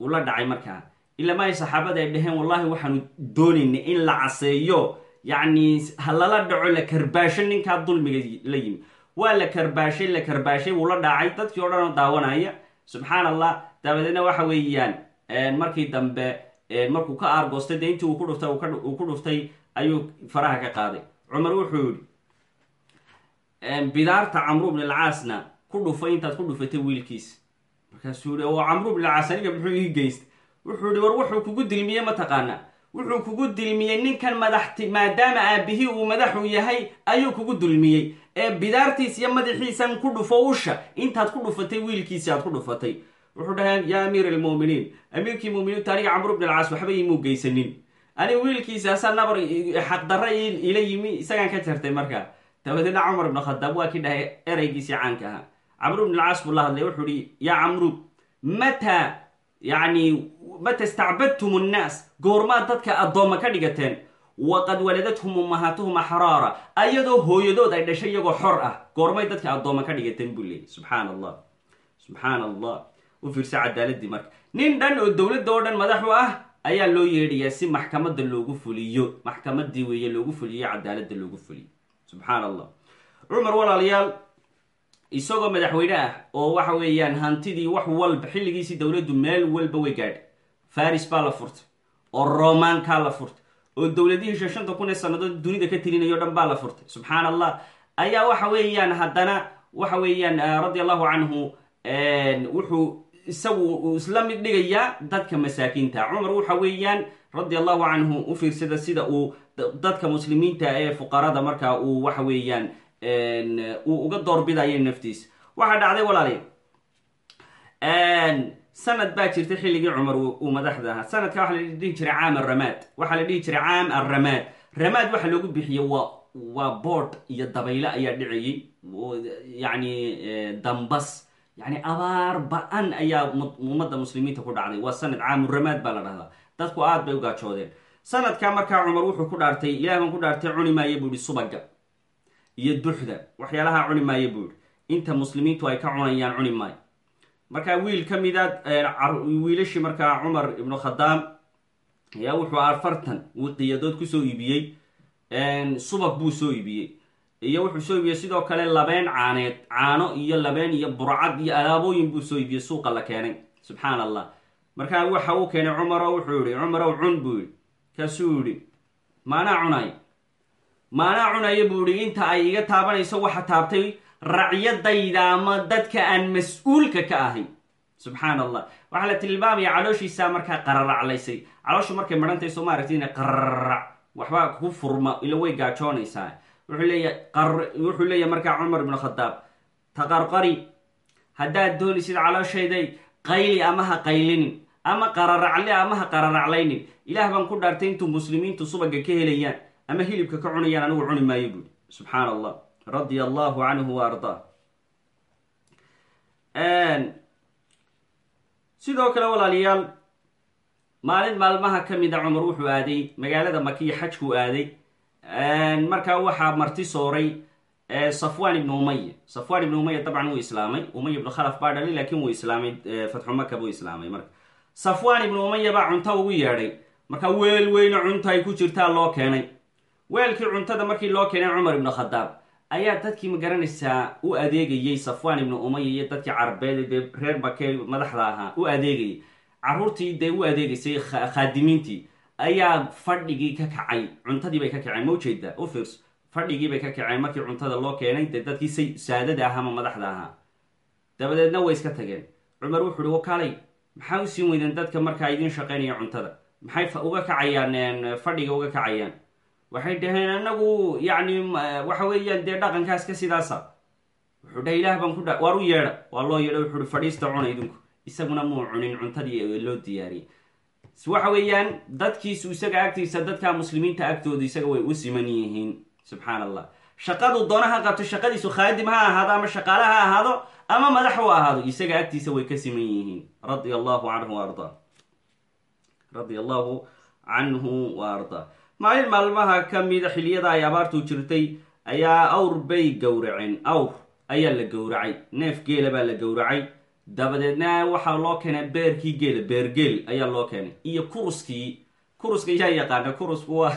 Wuu la dhacay markaa ilama ay saxaabada ay dhaheen wallahi waxaanu doonaynay in la caseeyo. Yacni ha lala dhaco la karbaasho ninkaa dulmiga la yimi. Waa la karbaashay la karbaashay wuu la dhacay. Dadkii o dhan oo daawanaya subxaan allah dabadeedna waxa weeyaan markii dambe markuu ka aargoostay dee intii uu ku dhuftay uu ku dhuftay ayuu faraha ka qaaday. Cumar wuxuu yihi bidaarta camru bn alcaasna ku dhufay ku dhufatay wiilkiisa markaasuu yihi oo camru bn alcaas aniga ii geystay. Wuxuu yihi war wuxuu kugu dilmiyey mataqaanaa wuxuu kugu dilmiyey ninkan madaxti maadaama aabihii uu madaxu yahay ayuu kugu dulmiyey ee bidaartiis iyo madaxiisan ku dhufo usha intaad ku dhufatay wiilkiisi aad ku dhufatay. Wuxuu dhahay yaa amiir almu'miniin amiirkii muminiinta aniga camru bn alcaas waxba imuu geysanin. Aniga wiilkiisaasaa nabar xaqdarra ila yimi isagaan ka jartay markaa. Dabadeedna cumar ibn khadaab waa kii dhahay ereygiisii caanka ahaa camru bn alcaas buu la hadlay wuxuu ihi yaa camru mataa yani mata istacbadtum nnaas goormaad dadka addoomma ka dhigateen. Waqad waladathum ummahaatuhum axraara ayadoo hooyadood ay dhashay iyagoo xor ah goormay dadka addoomma ka dhigateen buu leeyay. Subxaan allah subxaan allah u fiirsa cadaaladii marka. Nin dhan oo dowladda oo dhan madax u ah ayaa loo yeedhayaa si maxkamadda loogu fuliyo maxkamadii weeye loogu fuliyo cadaaladda loogu fuliyo. Subxaan allah cumar walaalayaal isagoo madaxweyne ah oo waxa weeyaan hantidii wax walba xilligiisii dowladdu meel walba way gaadhay. Faris baa la furtay oo romaankaa la furtay oo dowladihii shashanta kun ee sannadood dunida ka telinayo dhan baa la furtay. Subxaan allah ayaa waxa weeyaan haddana waxa weeyaan radi allahu canhu wuxuu isagu isla mid dhigayaa dadka masaakiinta. Cumar waxa weeyaan radi allahu canhu u fiirsada sida uu dadka muslimiinta ee fuqarada markaa uu waxa weeyaan uu uga doorbidayo naftiisa waxaa dhacday walaali. Sanad baa jirta xilligii cumar uu madaxda ahaa. Sanadka waxaa la dhihi jiray caam aramaad waxaa la dhihi jiray caam aramaad ramaad waxa loogu bixiyey waa waa boord iyo dabayle ayaa dhicayay yani dambas. Yani abaar ba'an ayaa ummadda muslimiinta ku dhacday. Waa sanad caamuramaad baa la dhahdaa. Dadku aad bay u gaajoodeen sanadkaa markaa cumar wuxuu ku dhaartay ilaah ku dhaartay cuni maayo buu ihi subaga iyo duxda waxyaalaha cuni maayo buu ihi inta muslimiintu ay ka cunayaan cuni maayo. Markaa wiil ka mida wiilashii markaa cumar ibnu khadaam ayaa wuxuu afartan wiqiyadood ku soo iibiyey subag buu soo iibiyey. Iyo wuxuu soo iibiyey sidoo kale labeen caaneed caano iyo labeen iyo burcad iyo alaabooyin buu soo iibiyey suuqa la keenay. Subxaan allah markaa waxa uu keenay cumaro wuxuu yihi cumarow cun buu yihi kaasuu yihi maanaa cunay maanaa cunaya buu yihi inta ay iga taabanayso waxa taabtay racyadayda ama dadka aan mas'uulka ka ahay subxaan allah waxaa la tilmaamaya calooshiisaa markaa qararaclaysay. Calooshu markay marantay soo qararac waxbaa ku furma ila way gaajoonaysaa. Wuxuu leeyahay markaa cumar ibnu khadaab taqarqari haddaad doonaysid calooshayday qayli ama ha qaylinin ama qararacle ama ha qararaclaynin. Ilaah baan ku dhaartay intuu muslimiintu subaga ka helayaan ama hilibka ka cunayaan anigu cuni maayo buuri subxaan allah radia allahu canhu wa sidoo kale walaalayaal maalin maalmaha ka mida cumar wuxuu aaday magaalada makiya xajkuu aaday. Markaa waxaa marti sooray safwan ibnu umaya safwan ibnu umaya dabcan wuu islaamay. Umaya ibnu khalaf baa dhalay laakiin wuu islaamay fatxu maka buu islaamay marka. Safwan ibnu umaya baa cunto ugu yeedhay. Markaa weel weyne cunto ay ku jirtaa loo keenay weelkii cuntada markii loo keenay cumar ibnu khadaab ayaa dadkii ma garanaysaa u adeegayey safwan ibnu umaya iyo dadkii carabeed dee reer bakee madaxda ahaa. U adeegayay. Caruurtii dee u adeegaysay khaadimiintii. Ayaa fadhigii ka kacay. Cuntadii bay ka kaceen ma u fiirso fadhigii bay ka kaceen markii cuntada loo keenay dee dadkii saadada ahaa ama madaxda ahaa. Dabadeedna way iska tageen. Cumar wuxu uhi wakaalay maxaa u siin weydeen dadka markaa idiin shaqaynaya cuntada? Maxay uga kacayaan fadhiga uga kacayaan waxay dhaheen anagu yacni waxa weeyaan dee dhaqankaaska sidaasa wuxuu dhahay ilaah baan ku dha waar u yeedha? Waa loo yeedha wuxu uhi fadhiista cuna idinku. Isaguna muu cunin cuntadii loo diyaariyey. Waxa weeyaan dadkiisu isaga agtiisa dadka muslimiinta agtooda isaga way u siman yihiin. Subxaan allah shaqadu doona ha qabto shaqadiisu khaadim ha ahaado ama shaqaale ha ahaado ama madax u ahaado isaga agtiisa way ka siman yihiin. Radia allahu canhu arda. Radia allahu canhu wa ardaa maalin maalmaha ka mida xiliyada ay abaartu jirtay ayaa awr bay gowraceen. Awr ayaa la gowracay. Neef geela baa la gowracay. Dabadeedna waxaa loo keenay beerkii geela beergeel ayaa loo keenay. Iyo kuruskii kuruska yaa yaqaana kurusku waa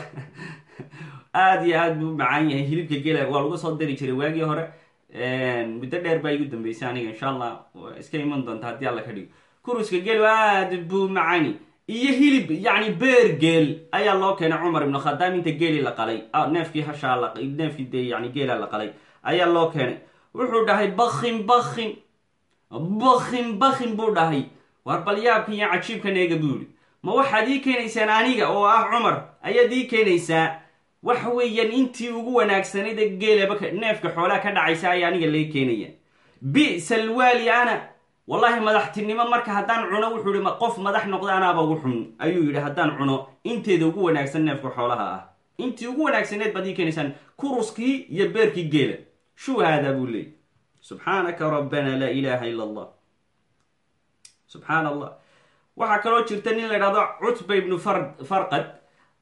aada iyo aad buu macaan yahay. Hilibka geela waa lagu soo dari jiray waagii hore. Muddo dheer baa igu dambeysay aniga insha allah. Iska iman doonta haddii alla ka dhigo. Kuruska geel aad buu macani iyo hilib yacni beer geel ayaa loo keenay cumar ibnu khadaam inta geeli la qalay neefkii hashaa neefkii dee yani geela la qalay ayaa loo keenay. Wuxuu dhahay bakin bakin bakin bakin buu dhahay. Waar balyaabkan iyo cajiibkan eega buu ma waxaad ii keenaysaan aniga oo ah cumar? Ayaad ii keenaysaa waxa weeyaan intii ugu wanaagsanayd ee geelaba neefka xoolaha ka dhacaysa ayaa aniga laga keenaya bi'sa alwaali ana wallahi madaxtinimo marka haddaan cuno wuxuu yihi qof madax noqda anaaba ugu xun. Ayuu yidhi haddaan cuno inteeda ugu wanaagsan neefka xoolaha ah. Intii ugu wanaagsaneed baad ii keenaysaan kuruskii iyo beerkii geela. Shuu haadaa buu leeyay. Subxaanaka rabbana laa ilaaha ila allah. Subxaan allah waxaa kaloo jirta nin la ydhahdo cutba ibnu farqad.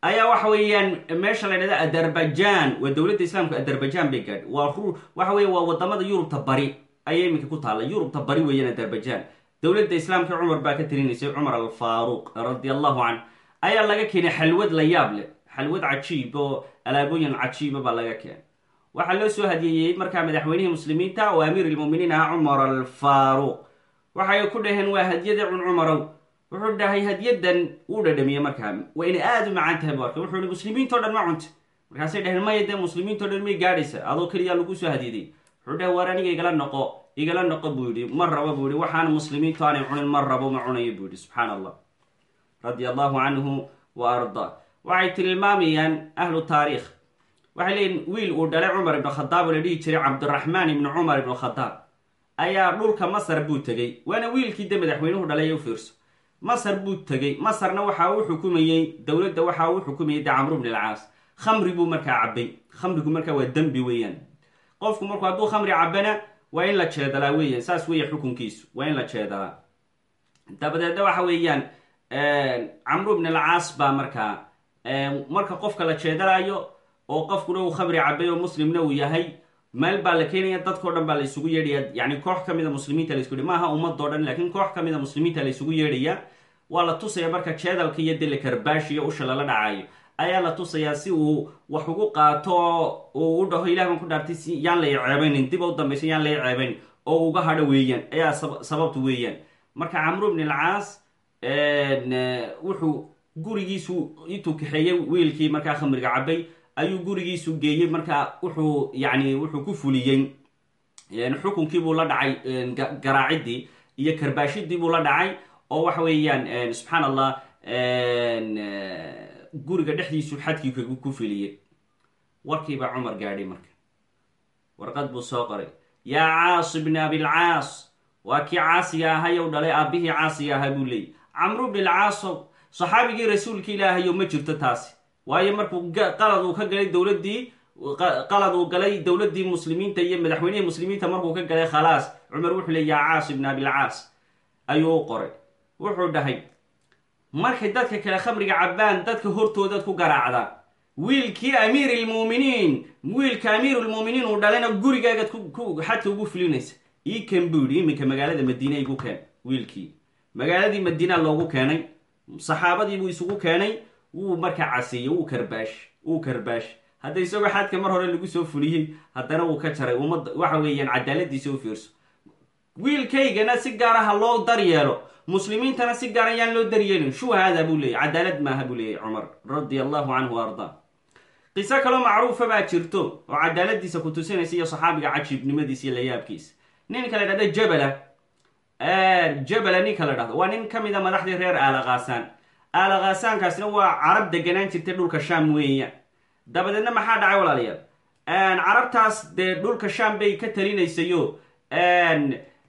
Ayaa waxa weeyaan meesha la ydhahdo adarbajan waa dowladda islaamka adarbajan bay gaadhay. Waa waxa weya waa waddamada yurubta bari ayay iminka ku taalla yurubta bari weeyaan adarbajan dowladda islaamka cumar baa ka talinaysay cumar alfaaruq radi allahu canh ayaa laga keenay xalwad la yaab leh xalwad cajiib oo alaabooyin cajiiba baa laga keenay. Waxaa loo soo hadiyeeyey markaa madaxweynihii muslimiinta oo amiir ilmuminiin ahaa cumar alfaaruq. Waxay ku dhaheen waa hadiyada cun cumarow wuxuu dhahay hadiyadan wuu dhadhamiyey markaa. Waa inay aada u macaan tahay bu arkay. Wuxuu hi muslimiintao dhan ma cunta markaasay dhaheen maya dee muslimiintao dhan may gaadhaysa. Adoo keliyaa lagu soo hadiyaday wuxuu dhahay waar aniga igala noqo igala noqo buu yidhi ma rabo buu yihi waxaana muslimiintu aanay cunin ma rabo ma cunayo buu yihi subxaan allah radia allahu canhu wa ardaa waxay tilmaamayaan ahlu taariikh. Waxay leeyihiin wiil uu dhalay cumar ibn khadaab oo dhihi jiray cabdiraxmaan ibni cumar ibn khadaab. Ayaa dhulka masar buu tegey. Waana wiilkii de madaxweynuhu dhalay u fiirso. Masar buu tegey. Masarna waxa uu xukumayey dowladda waxa uu xukumayey de camru bn alcaas khamri buu markaa cabay khamrigu markaa waa dembi weeyaan qofku marku hadduu khamri cabana waa in la jeedalaa weeyaan. Saas weeya xukunkiisu waa in la jeedalaa. Dabadeedna waxa weeyaan camru bn alcaas baa markaa marka qofka la jeedalaayo oo qofkuna uu khamri cabay oo muslimna uu yahay meel baa la keenaya dadkao dhan baa la isugu yeedhaya yani koox ka mida muslimiinta la isku maaha ummadoo dhan laakiin koox ka mida muslimiinta la isugu yeedhaya waa la tusaya marka jeedalka iyo dele karbaashiyo usha lala dhacayo ayaa la tusayaa si uu wax ugu qaato uu u dhaho ilah baan ku dhaartay yaan la ceebaynin dib u dambaysa yaan la ceebayn oo uga hadho weeyaan ayaa sababtu weeyaan. Marka camru bn alcaas wuxuu gurigiisu intuu kaxeeyey wiilkii markaa khamriga cabay ayuu gurigiisu geeyey markaa wuxuu yani wuxuu ku fuliyey xukunkii buu la dhacay garaacidii iyo karbaashidii buu la dhacay oo waxa weeyaan subxaan allah guriga dhexdiisu xadkii ku filiyey. Warkiibaa cumar gaadhay marka. Warqad buu soo qoray. Yaa caas bni abilcaas waa kii caasiga ahayow dhalay? Aabihii caasiga ahaa buu leeyay. Camru bni alcaaso saxaabigii rasuulka ilaahayo ma jirto taasi. Waayo markuu qalad uu ka galay dowladdii qalad uu galay dowladdii muslimiinta iyo madaxweynihii muslimiinta markuu ka galay khalaas. Cumar wuxuu leey yaa caas ibn abilcaas ayuu u qoray. Wuxuu dhahay markay dadka kale khamriga cabbaan dadka hortoodaad ku garaacdaa wiilkii amiir ilmuuminiin wiilka amiirulmuuminiin uu dhalayna gurigaagaad xadka ugu fulinaysa ii ken buu yidhi iminka magaalada madiine igu keen wiilkii. Magaaladii madiina loogu keenay saxaabadiibuu isugu keenay wuu markaa caseeyey wuu karbaash wuu karbaash. Hadda isagoo xadka mar hore lagu soo fuliyey haddana wuu ka jaray ummadda waxa weeyaan cadaaladiisa u fiirso. Wiilkaygana si gaara ha loo daryeelo muslimiintana si gaar ayaan loo daryeelin. Shuu haadaa buu leeyay cadaalad maaha buu leeyay cumar. Radia allahu canhu ardaa qiso kaloo macruufa baa jirto oo cadaaladiisa ku tusinaysa iyo saxaabiga cajiibnimadiisa iyo layaabkiisa. Ninka la dhahda jabala. Jabala ninka la dhahdo waa nin ka mida madaxdii reer aalaqaasaan aalaqaasaankaasna waa carab deganaan jirtay dhulka sham weeya. Dabadeedna maxaa dhacay walaalayaal? Carabtaas dee dhulka sham bay ka talinaysayo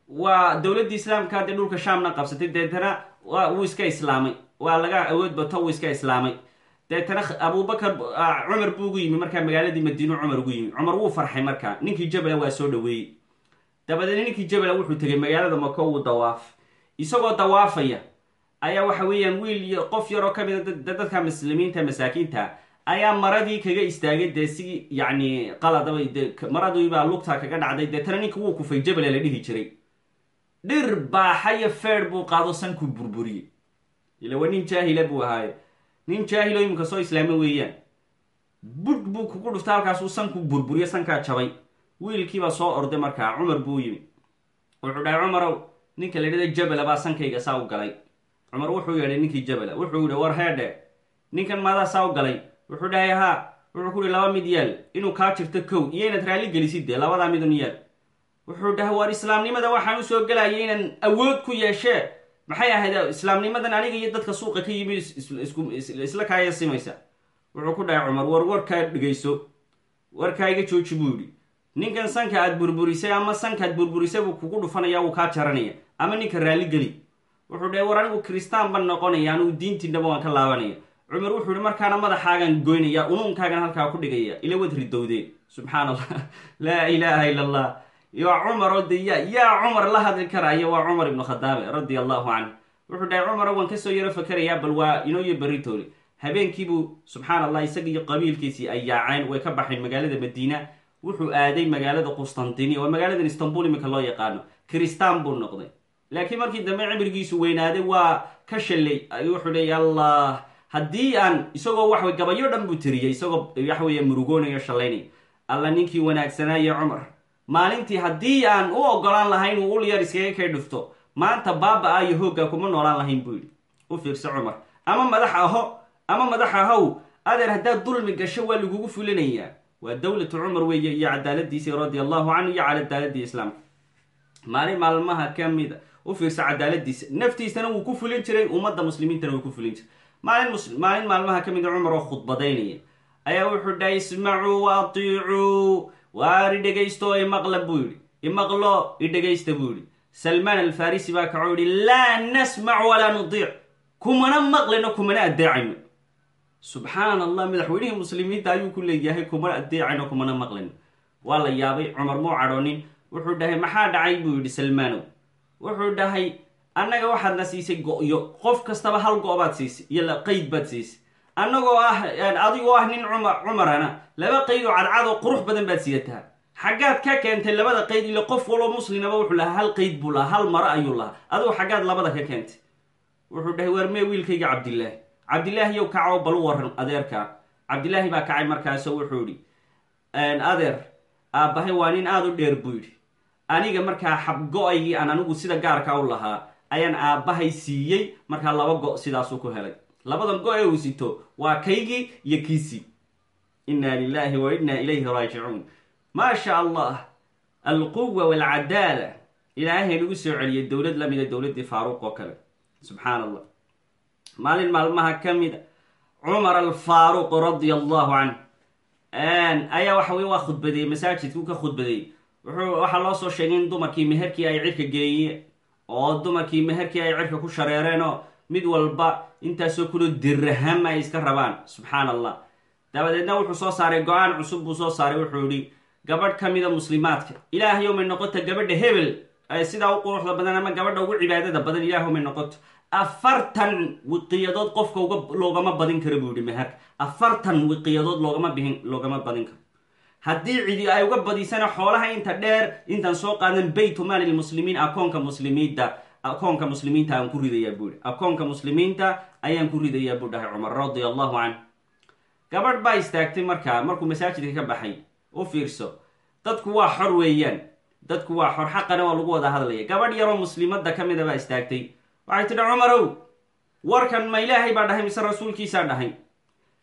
waa dowladdii islaamka dee dhulka shamna qabsatay deetana wuu iska islaamay. Waa laga awood bato wuu iska islaamay. Deetana abubakar cumar buu ugu yimi markaa magaaladii madiino cumar ugu yimi cumar wuu farxay markaa. Ninkii jabala waa soo dhaweeyey dabadeedna ninkii jabala wuxuu tegay magaalada mako wuu dawaaf. Isagoo dawaafaya ayaa waxa weeyaan wiil iyo qof yaroo ka mida dadka muslimiinta masaakiinta ayaa maradii kaga istaagay dee si yacni qaladaba de maradiibaa lugta kaga dhacday. Deetana ninka wuu kufay jabala la dhihi jiray dhir baaxayo feer buu qaado sankuu burburiyey ila waa nin jaahila buu ahaaye nin jaahilo iminka soo islaama weeyaan. Budh buu kugu dhufta halkaasuu sanku burburiyo sankaa jabay. Wiilkiibaa soo orday markaa cumar buu yimi. Wuxuu dhahay cumarow ninka la dhada jabala baa sankayga saa u galay. Cumar wuxuu yeedhay ninkii jabala wuxuu yihi war heedhe ninkan maadaa saa u galay. Wuxuu dhahay haa. Wuxuu ku yihi laba mid yaal inuu kaa jirto kow iyo inaad raalli gelisid dee labadaa midun yaal wuxuu dhahay war islaamnimada waxaan u soo gelayay inaan awood ku yeeshee maxay ahayd islaamnimadan aniga iyo dadka suuqa ka yimi isla kaaya simaysa. Wuxuu ku dhahay cumar war warkaa dhegayso warkaa iga jooji buu yidhi. Ninkan sanka aad burburisay ama sankaad burburisay buu kugu dhufanaya wuu kaa jaranaya ama ninka raalligeli wuxuu dhahay war anigu kristaan ban noqonaya anigu diintiinaba waan ka laabanaya. Cumar wuxuu ihi markaana madaxaagan goynaya unuunkaagan halkaa ku dhigaya ila wad ridowdeen subxaan allah laa ilaaha ila allah waa cumar oo de ya yaa cumar la hadli karaya waa cumar ibnu khadaabe radia allahu canhu wuxuu dhahay cumar waan ka soo yaro fakerayaa bal waa inooyo beritoole habeenkiibuu subxaan allah isaga iyo qabiilkiisii ay yaaceen way ka baxeen magaalada madiina. Wuxuu aaday magaalada qustantiniya waa magaaladan istanbul iminka loo yaqaano. Kristaan buu noqday. Laakiin markii dambe cimrigiisu weynaaday waa ka shallay. Wuxuu leey allah haddii aan isagoo waxway gabayo dhan buu tiriyay isagoo waxweeye murugoonayo shallaynay alla ninkii wanaagsanaaye cumar maalintii haddii aan u ogolaan lahayn uu ul yar iskaga kay dhufto maanta baaba a iyo hoogga kuma noolaan lahayn buu yidhi. U fiirso cumar. Ama madax aho ama madax ahow adeer haddaad dulmi gasho waa lagugu fulinayaa waa dowlatu cumar weeye iyo cadaaladiisii radia allahu canhu iyo cadaaladii islaamka maalin maalmaha ka mida u fiirso cadaaladiisa. Naftiisana wuu ku fulin jiray ummadda muslimiintana wuu ku fulin jiray. Maalin maalin maalmaha ka mida cumar oo khudbadaynaya ayaa wuxuu dhahay ismacuu wa atiicuu waar i dhegaysto o imaqla buu yidhi imaqlo i dhegaysta buu yidhi salmaan alfarisi baa kacoo yihi laa nasmac walaa nudiic kumana maqlayno kumana addeecayno subxaan allah madaxweynihii muslimiinta ayuu ku leeyahay kuma addeecayno kumana maqlayno waa la yaabay cumar muu cadhoonin. Wuxuu dhahay maxaa dhacay? buu yidhi salmaanow wuxuu dhahay annaga waxaadna siisay go-yo. Qof kastaba hal go-baad siisay iyo qeyd baad siisay annagoo ah adigoo ah nin cumar cumarana laba qeyd oo cadcad oo qurux badan baad siyataa. Xaggaad ka keentay labada qeyd ile qof waloo muslimaba wuxuu lahaa hal qeyd buu lahaa hal maro ayuu lahaa. Adigu xaggaad labada ka keentay. Wuxuu dhahay waar mee wiilkayga cabdilaahi cabdilaahi yow kaco bal waran adeerkaa cabdilaahi baa kacay markaaso wuxuu yidhi adeer aabbahay waa nin aada u dheer buu aniga markaa xabgo-aygii aan anigu sida gaarka u lahaa ayaan aabbahay siiyey markaa laba go- sidaasuu ku helay labadan go- ee uu sito waa kaygii iyo kiisii. Inna lilahi wa inna ilayhi raajicuun. Maa sha allah alquwa walcadaala ilaahay nagu soo celiyay dowlad lamida dowladdii faaruuq oo kale. Subxaan allah maalin maalmaha ka mida cumar alfaaruq radia allahu canh ayaa waxa wey waa khudbadeeyey masaajidkuu ka khudbadeeyey. Wuxuu waxaa loo soo sheegay in dumarkii meherkii ay cirka geeyeen oo dumarkii meherkii ay cirka ku shareereen oo mid walba intaasoo kulo diraham ay iska rabaan. Subxaan allah dabadeedna wuxuu soo saaray go'aan cusub buu soo saaray wuxuu yihi gabadh ka mida muslimaadka ilaahayow may noqota gabadha hebel sidaa u quruxda badan ama gabadha ugu cibaadada badan ilaahow may noqoto. Afartan wiqiyadood qofka loogama badin karo buu yihi meherka afartan wiqiyadood loogama bihin loogama badin karo. Haddii cidi ay uga badisana xoolaha inta dheer intaan soo qaadan baytu maali lmuslimiin akoonka muslimiinta akoonka muslimiinta aan ku ridayaa buu yihi akoonka muslimiinta ayaan ku ridayaa buu dhahay cumar radia allahu canh. Gabadh baa istaagtay markaa markuu masaajidka ka baxay u fiirso dadku waa xor weeyaan dadku waa xor xaqana waa lagu wada hadlaya. Gabadh yaroo muslimadda ka mida baa istaagtay. Waxay tidhi cumarow warkan ma ilaahay baa dhahay mise rasuulkiisaa dhahay?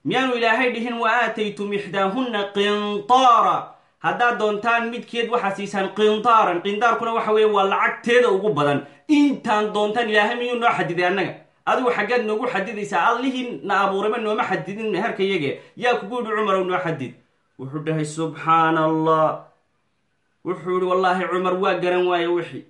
Miyaanu ilaahay dhihin wa aataytum ixdaahunna qintaara. Haddaad doontaan midkeed waxaad siisaan qintaaran qintaarkuna waxa weeye waa lacagteeda ugu badan. Intaan doontaan ilaahay miyuu noo xadiday annaga adigu xaggeed noogu xadidaysaa allihii na abuurayba nooma xadidin meherka yage yaa kugu yidhi cumarow noo xadid? Wuxuu dhahay subxaan allah wuxuu yihi wallaahi cumar waa garan waaye wixii.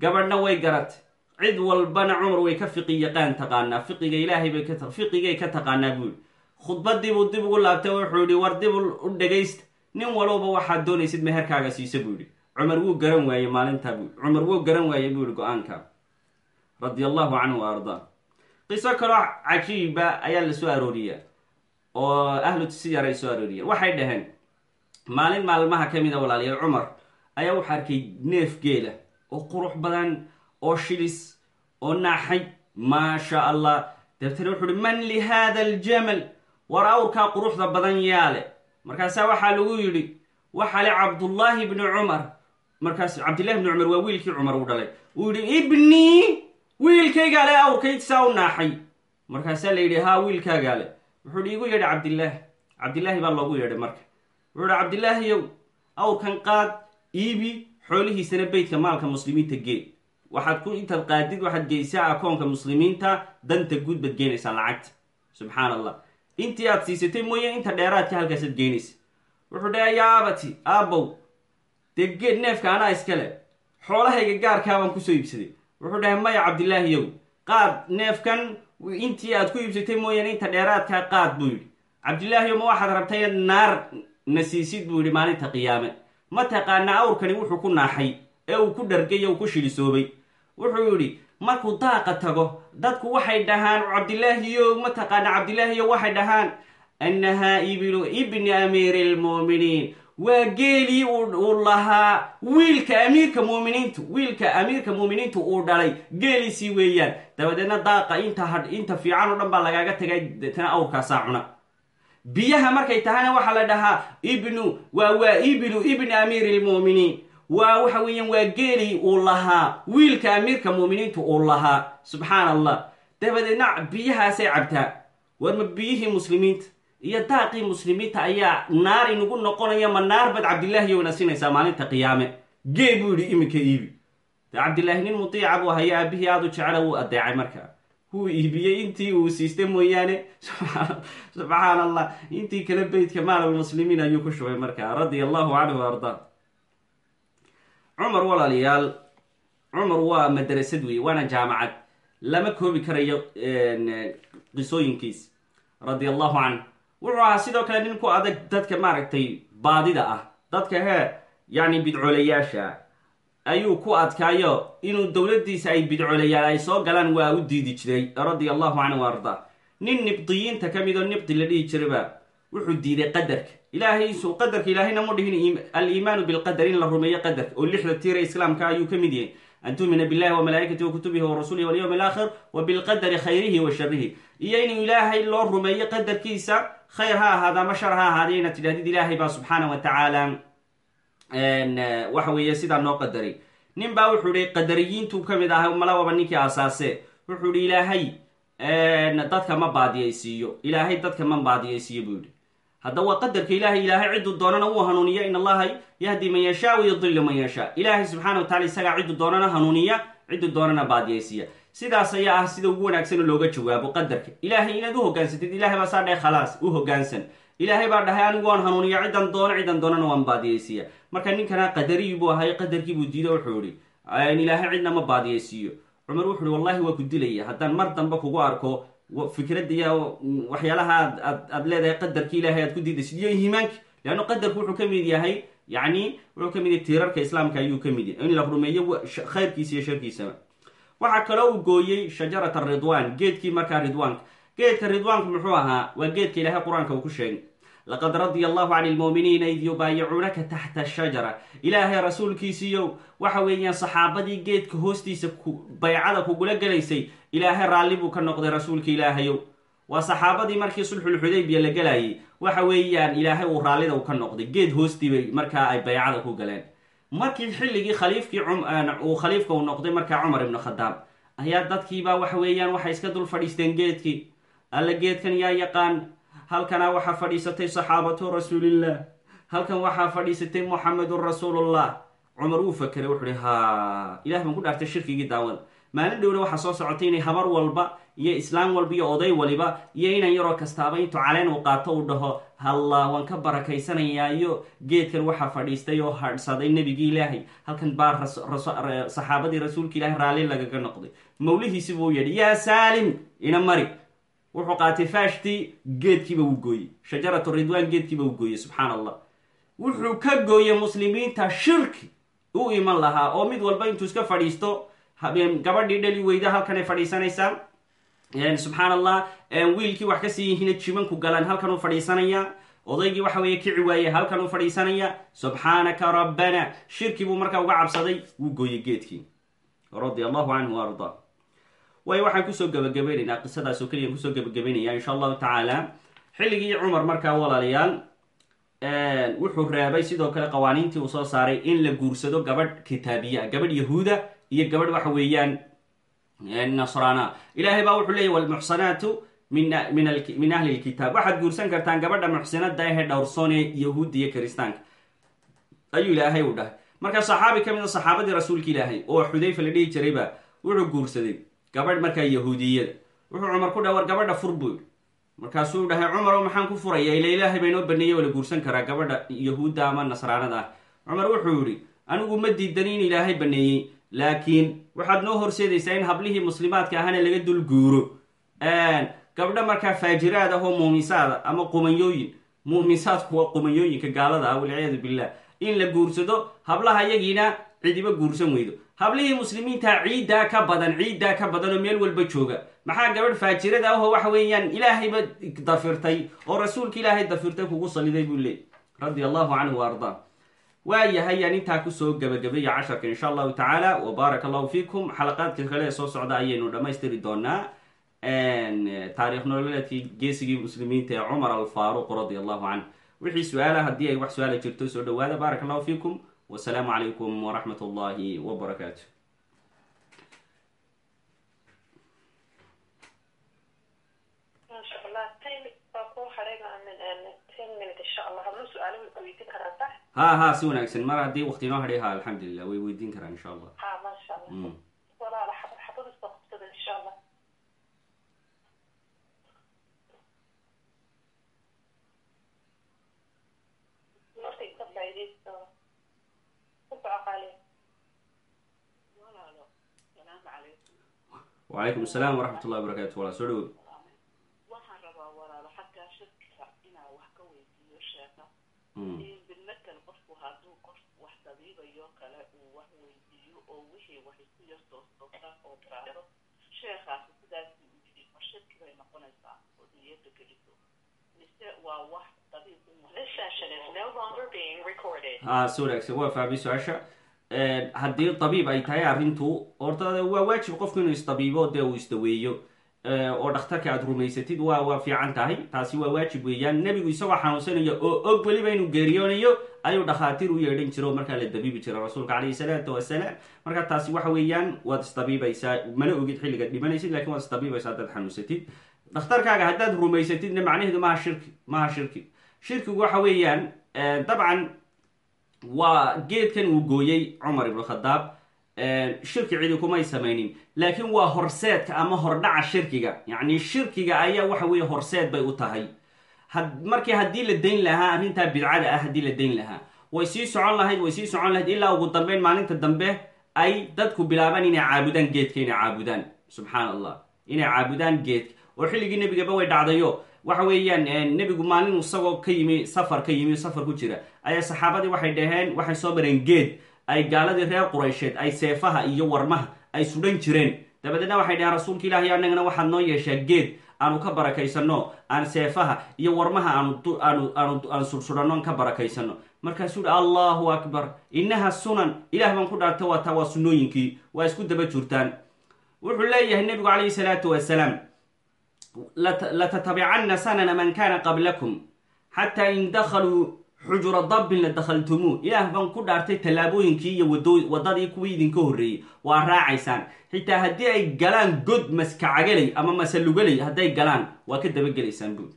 Gabadhna way garatay cid walbana cumar way ka fiqi yaqaan taqaanaa. Fiqiga ilaahay bay ka fiqigay ka taqaanaa buu yihi khudbadiibuu dib ugu laabtay wuxuu yihi war dib u dhegaysta nin walowba waxaad doonaysid meherkaaga siisa buu yihi cumar wuu garan waayey maalintaa buu cumar wuu garan waayey buu yihi go'aanka. Radia allahu canhu wa ardaa qiso kaloo cajiiba ayaa la soo arooriyaa oo ahlu siyar ay soo arooriyeen waxay dhaheen maalin maalmaha ka mida walaalayaal cumar ayaa wuxu arkay neef geela oo qurux badan oo shilis oo naaxay maa sha allah. Dabeetana wuxu uhi man li hada aljamal? War awrkaa quruxda badan yaale. Markaasaa waxaa lagu yidhi waxa le cabdullaahi bni cumar. Markaas cabdillahi bni cumar waa wiilkii cumar uu dhalay. Uu yihi ibnii wiilkaygaa le awrkaysaa u naaxay. Markaasaa la yidhi haa wiilkaagaa le wuxuu igu yeedhi cabdillaahi. Cabdillaahi baa loogu yeedhay marka. Wuxuu hi cabdillaahiyow awrkan qaad iibi xoolihiisana beytka maalka muslimiinta gee. Waxaad ku intaad qaadid waxaad geysaa akoonka muslimiinta danta guud baad geenaysaa lacagta subxaan allah intii aad siisatay mooye inta dheeraadka halkaasaad geynaysa wuxuu dhahay yaa abati aabow dee geed neefka anaa iskale xoolahayga gaarkaa baan ku soo iibsaday wuxuu dhahay maya cabdilaahiyow qaad neefkan intii aad ku iibsatay mooyaane inta dheeraadkaa qaad buu yidhi. Cabdilaahiyow ma waxaad rabtay naar na siisid? buu yidhi maalinta qiyaame. Ma taqaana awrkani wuxuu ku naaxay ee uu ku dhargay uu ku shilisoobay wuxuu yidhi markuu daaqa tago dadku waxay dhahaan cabdilaahiyo ma taqaana cabdilaahiyo waxay dhahaan annahaa ibilu ibni amiiri lmu'miniin waa geelii uu lahaa wiilka amiirka muminiintu wiilka amiirka muuminiintu uu dhalay. Geeliisii weeyaan. Dabadeedna daaqa inta hadh inta fiican oo dhan baa lagaaga tagay deetana awrkaasaa cuna biyaha markay tahayna waxaa la dhahaa ibnu waa waa ibilu ibni amiiri lmu'miniin waa waxa weeyaan waa geelii uu lahaa wiilka amiirka muuminiintu uu lahaa. Subxaan allah dabadeedna biyahaasay cabtaa. Warma biyihii muslimiinta iyo daaqii muslimiinta ayaa naar inagu noqonaya ma naar bad cabdilaahi yowna sinaysaa maalinta qiyaame. Gee buu yidhi iminka iibi. De cabdilaahi nin mutiica buu haya aabihii aada u jecela wuu adeecay markaa wuu iibiyey intii uu siistay mooyaane subxaan allah intii kale beytka maalmuslimiin ayuu ku shubay markaa radia allahu canhu wa ardaa cumar walaalayaal cumar waa madrasad weeye waana jaamacad. Lama koobi karayo qisooyinkiis radia allahu canh wuxuu ahaa sidoo kale nin ku adag dadka maaragtay baadida ah. Dadka hee yacni bidcoolayaasha ayuu ku adkaayo inuu dowladdiisa ay bidcoolayaal ay soo galaan waa u diidi jiray radia allahu canhu wa ardaa. Nin nibdiyiinta ka mid oo nibdi la dhihi jirayba wuxuu diiday qadarka. Ilaahay qadarka ilaahayna mu dhihin aliimaanu bilqadar in la rumeeyo qadarka oo lixda tiira islaamka ayuu ka mid yahay an tuumina billahi wa malaa'ikatihi wa kutubihi wa rasulihi walyawmi alaakhir wa bilqadari khayrihi wa sharihi iyo inuu ilaahay loo rumeeyo qadarkiisa khayr ha ahaada ama shar ha ahaada inaad tidhahdid ilaahay baa subxaana wa tacaala waxa weeye sidaa noo qadaray nin baa wuxuu ihi qadariyiintuu ka mid ahay malawaba ninkii aasaase wuxuu ihi ilaahay dadka ma baadiyaysiiyo ilaahay dadka ma baadiyaysiiyo buu yihi hadda waa qadarka ilaahay ilaahay cidduu doonana wuu hanuuniya in allaha yahdi man yashaa wayudilu man yashaa. Ilaahay subxana wa tacala isagaa cidduu doonana hanuuniya cidduu doonana baadiyaysiiya sidaas ayaa ah sida ugu wanaagsan oo looga jawaabo qadarka. Ilaahay inaad u hogaansatid ilahay baa saa u hogaansan ilaahay baa dhahay anigu waan hanuuniya ciddan doono ciddan doonana waan baadiyaysiiya marka ninkana qadariyi buu ahay qadarkii buu diido wuxuu ihi ilaahay cidna ma baadiyaysiiyo. Cumar wuxu uhi wallahi waa ku dilaya. Haddaan mar dambe kugu arko fikradda iyo waxyaalaha aad leedahay qadarki ilahay aad ku diidaysid iyo iimaanki leanno qadarku wuxuu ka mid yahay yacni wuxuu ka mid yahay tiirarka islaamka ayuu ka mid yahay. In la rumeeyo khayrkiisa iyo sharkiisaba. Waxaa kaloo uu gooyey shajarat aridwan geedkii markaa ridwaanka geedka ridwaanku muxuu ahaa waa geedka ilaahay qur'aanka uu ku sheegay. Laqad radia allahu can lmuuminiina id yubaayicuunaka taxta ashajara ilaahay rasuulkiisiiyow waxa weeyaan saxaabadii geedka hoostiisa baycada kugula gelaysay ilaahay raalli buu ka noqday rasuulka ilaahayow. Waa saxaabadii markii sulxulxudaybiya la gelayay waxa weeyaan ilaahay uu raallida u ka noqday. Geed hoostii bay ay baycada ku galeen. Markii xilligii khaliifkii uu khaliifka uu noqday markaa cumar ibnu khadaab. Ayaa dadkiibaa waxa weeyaan waxay iska dul fadhiisteen geedkii. Alla geedkan yaa yaqaan halkana waxaa fadhiisatay saxaabatu rasuulillah. Halkan waxaa fadhiisatay muxamedun rasuulullah cumar wuu fakeray wuxuu ihi ha ilah baan ku dhaartay shirkigii daawada maalin dhowna waxaa soo socotay inay habar walba iyo islaam walba iyo oday waliba iyo inan yaroo kastaaba intuu caleen uu qaato uu dhaho. Halla waan ka barakaysanayaayo geedkan waxaa fadhiistay oo hadhsaday nebigii ilaahay. Halkan baa saxaabadii rasuulka ilaahay raalli lagaga noqday. Mawlihiisi buu yidhi yaa saalim ina mari. Wuxuu qaatay faashtii geedkiiba wuu gooyey. Shajaratu ridwaan geedkiiba wuu gooyey subxaan allah wuxuu ka gooyey muslimiinta shirki u iman lahaa oo mid walba intuu iska fadhiisto gabadhii dhali weyda halkanay fadhiisanaysaa subxaan allah wiilkii wax ka sii yihiina jimanku galaan halkan uu fadhiisanaya odaygii waxa weeye kici waaye halkan uu fadhiisanaya subxaanaka rabbana shirki buu markaa uga cabsaday wuu gooyey geedkii radia allahu canhu ardaa waayo waxaan ku soo gabagabaynaynaa qisadaas oo keliyan ku soo gabagabaynaya insha allahu tacaala xilligii cumar markaa walaalayaal wuxuu reebay sidoo kale qawaaniintii uu soo saaray in la guursado gabadh kitaabiya gabadh yahuuda iyo gabadh waxa weeyaan nasraana. Ilaahay baa wuxuu leeyay walmuxsanaatu min ahli lkitaab waxaad guursan kartaan gabadha muxsinada ahee dhowrsoon ee yahuudda iyo kiristaanka. Ayuu ilaahay u dhahay. Markaa saxaabi ka mid a saxaabadii rasuulka ilaahay oo xudayfa la dhihi jirayba wuxuu guursaday gabadh markaa yahuudiyada. Wuxuu cumar ku dhaha war gabadha fur buu yidhi markaasuu dhahay cumarow maxaan ku furaya? Ila ilaahay baa inoo baneeyey oo la guursan karaa gabadha yahuudda ama nasraanada. Ah cumar wuxuu yidhi anigu ma diidan in ilaahay baneeyey laakiin waxaad noo horseedaysaa in hablihii muslimaadka ahana laga dul guuro. Gabdho markaa faajiraad ah oo muumisaada ama qumanyooyin muumisaadku waa qumanyooyinka gaalada ah walciyaadu billah in la guursado hablaha yagiina cidiba guursan weydo. Hablihii muslimiinta ciiddaa ka badan ciiddaa ka badan oo meel walba jooga maxaa gabadh faajirada ahoo waxa weeyaan? Ilaahayba dafirtay oo rasuulka ilaahay dafirtay kugu saliday buu leey radia allahu canhu wa ardaa waayahay aan intaa ku soo gabagabeeya casharka insha allahu tacaala wa baaraka allahu fiikum. Xalaqaadka kale soo socda ayaynu dhammaystiri doonaa. Taarikh nololeedkii geesigii muslimiinta ee cumar alfaaruq radia allahu canh wixii su'aala haddii ay wax su'aala jirto soo dhawaada baaraka allahu fiikum. Wasalaamu calaykum waraxmat ullahi wbarakaatu maasha allah ten waa kuu xareega amin ten minute insha allah hablo su'aalo way weydiin karaan sax ha ha si wanaagsan mar haddii wakti inoo hadhay ha alxamdulilah way weydiin karaan insha allah wacalaykum asalaam waraxmat ullahi wabarakatu walaa soo dhawow waxaan rabaa walaalo xaggaa shirkiga inaan wax ka weydiiyo sheeka Mm. in bilmatal qofku hadduu qof wax dabiibayo kale uu wax weydiiyo oo wixii wax isku yar toostoosta oo tiraahdo sheekhaasi sidaasii u yidhi ma shirki bay noqonaysaa oo niyadda geliso. Mise waa wax dabiib u This session is no longer being recorded. ha si wanaagsan. Waa fahmay su'aasha. Haddii dabiib ay tahay arrintu horta waa waajib qofku inuu isdabiibo dee uu isdaweeyo oo dhakhtarka aad rumaysatid waa waa fiican tahay. Taasi waa waajib weeyaan. Nebigu isagoo xanuunsanaya oo og weliba inuu geeriyoonayo ayuu dhakhaatiir u yeedhan jiro oo markaa la dabiibi jira rasuulka calayhi salaatu wasalaam. Marka taasi waxa weeyaan waad isdabiibaysaa mana ogid xilligaad dhimanaysid laakiin waad isdabiibaysaa haddaad xanuunsatid. Dhakhtarkaaga haddaad rumaysatidna macnaheedu maaha shirki maaha shirki. Shirkigu waxa weeyaan dabcan waa geedkan uu gooyey cumar ibnu khadaab shirki cidi kumay samaynin. Laakiin waa horseedka ama hordhaca shirkiga. Yacni shirkiga ayaa waxa weeye horseed bay u tahay. Markii haddii la dayn lahaa arrintaa bidcada ah haddii la dayn lahaa. Way sii socon lahayd way sii socon lahayd. Ilaa ugu dambeyn maalinta dambe ay dadku bilaabaan inay caabudaan geedka inay caabudaan. Subxaan allah inay caabudaan geedka. Oo xilligii nebigaba way dhacdayo. Waxa weeyaan nebigu maalin isagoo ka yimi safar ka yimi safar ku jira. Ayaa saxaabadii waxay dhaheen waxay soo mareen geed ay gaaladii reer quraysheed ay seefaha iyo warmaha ay sudhan jireen. Dabadeedna waxay dhaheen rasuulka ilaahi annagana waxaad noo yeeshaa geed. Aanu ka barakaysano aan seefaha iyo warmaha aanu du- aanu aanu aan sursudhanno aan ka barakaysano. Markaasuu yihi allahu akbar. Innaha sunan. Ilaah baan ku dhaarta waa taa waa sunnooyinkii. Waa isku daba jirtaan. Wuxuu leeyahay nebigu calayhi salaatu wasalaam "Lat- latatabicanna sanana man kana qablakum xataa in dakhaluu xujura dabbin la dakhaltumuu ilaah baan ku dhaartay tallaabooyinkii iyo waddadii kuwii idinka horreeyey. Waa raacaysaan. Xitaa haddii ay galaan god maskacagalay ama masalugalay hadday galaan waa ka dabagelaysaan buud.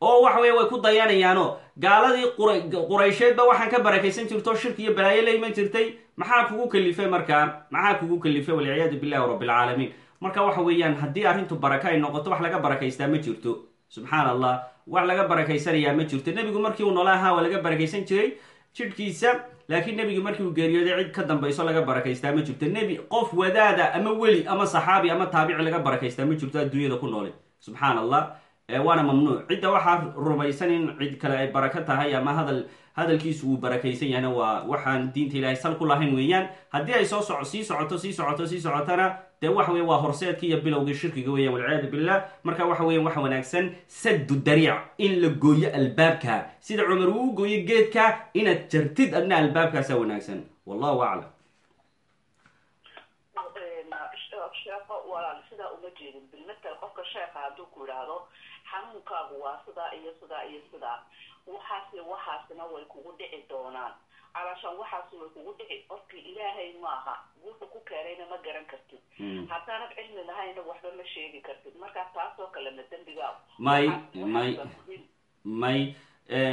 Oo waxa weye way ku dayanayaanoo gaaladii qura- quraysheedba waxaan ka barakaysan jirto shirki iyo balaayo la iman jirtay. Maxaa kugu kalifay markaa? Maxaa kugu kalifay? Walciyaadu billahi rabbilcaalamiin marka waxa weeyaan haddii arrintu baraka ay noqoto wax laga barakaystaa ma jirto. Subxaan allah wax laga barakaysanayaa ma jirto. Nebigu markii uu nola ahaa waa laga barakaysan jiray jidhkiisa laakiin nebigu markii uu geeriyooday cid ka dambayso laga barakaystaa ma jirto. Nebi qof wadaada ama weli ama saxaabi ama taabici laga barakaystaa ma jirto adduunyada ku noole subxaan allah waana mamnuuc. Cidda waxaa rumaysan in cid kale ay barako tahay ama hadal hadalkiisu uu barakaysan yahna waa waxaan diinta ilaahay sal ku lahayn weeyaan. Haddii ay soo soco sii socoto sii socoto sii socotana dee waxa weye waa horseedkii iyo bilowgii shirkiga weeyaan. Walciyaadu billah. Marka waxa weyan waxa wanaagsan saddu dariic in la gooyo albaabka. Sida cumar uu u gooyo geedka inaad jartid adna albaabkaasaa wanaagsan. Wallahu aclam. Qofka hadduu ku idhaahdo xanuunkaagu waa sidaa iyo sidaa iyo sidaa waxaas waxaasna way kugu dhici doonaan. Calashan waxaas way kugu dhici. Qofkii ilaahay maaha wuxuu ku keenayna ma garan kartid. Haddaanad cilmi lahayna waxba ma sheegi kartid. Marka taasoo kalena dembigaa may may may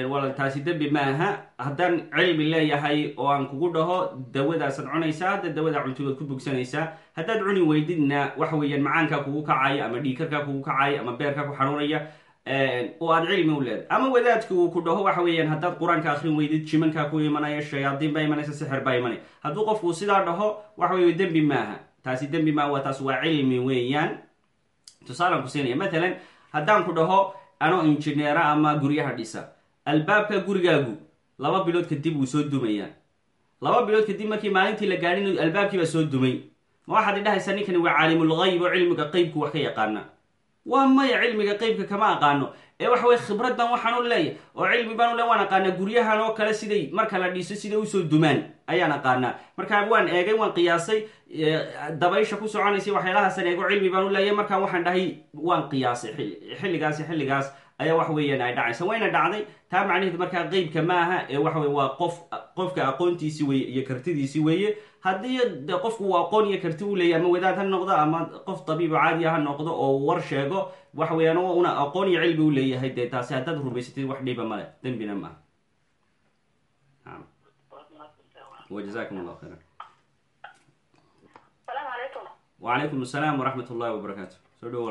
walal taasi dembi ma aha haddaan cilmi leeyahay oo aan kugu dhaho dawadaasaad cunaysaa hadda dawada cuntigood ku bogsanaysaa. Haddaad cuni weydidna waxa weeyaan macaankaa kugu kacaya ama dhiikarkaa kugu kacaya ama beerkaa ku xanuunaya oo aad cilmi u leedahay ama wadaadki uu ku dhaho waxa weeyaan haddaad qur'aanka akrin weydid jimankaa ku imanaya shayaadiin baa imanaysa sixir baa imanaya. Hadduu qofku sidaa dhaho waxa weeye dembi maaha. Taasi dembi maaha waa taas waa cilmi weeyaan. Tusaalaan ku siinaya matalan haddaan ku dhaho anoo injineera ama guryaha dhisa. Albaabka gurigaagu laba bilood kadib wuu soo dumayaa laba bilood kadib markii maalintii la gaadhin albaabkiibaa soo dumay. Ma waxaad idhahaysaa ninkani waa caalimulgayb oo cilmiga qeybku wax ka yaqaana waa maya cilmiga qeybka kama aqaano. Ee waxa weye khibrad baan waxaan u leeyahy oo cilmi baan u le waan aqaanaa guryahan oo kale siday marka la dhiso siday u soo dumaan ayaan aqaanaa. Markaa waan eegay waan qiyaasay dabaysha ku soconaysay waxyaalahaasaan eego cilmi baan u leeyahy markaa waxaan dhahay waan qiyaasay xilligaas xilligaas ayaa wax weeyaan ay dhacaysa. Wayna dhacday taa macnaheedu markaa qeybka ma aha ee waxa weye waa qof qofka aqoontiisi weye iyo kartidiisi weeye. Haddii qofku uu aqoon iyo karti u leeyahy ama wadaad ha noqdo ama qof tabiibo caadiya ha noqdo oo war sheego waxa weeyaan una aqoon iyo cilmi u leeyahay dee taasi haddaad rumaysatid wax dhiba male dembina maaha khayran. Asalaamu calaykum wacalaykum asalaam waraxmat ullahi wabarakaatu soo dhow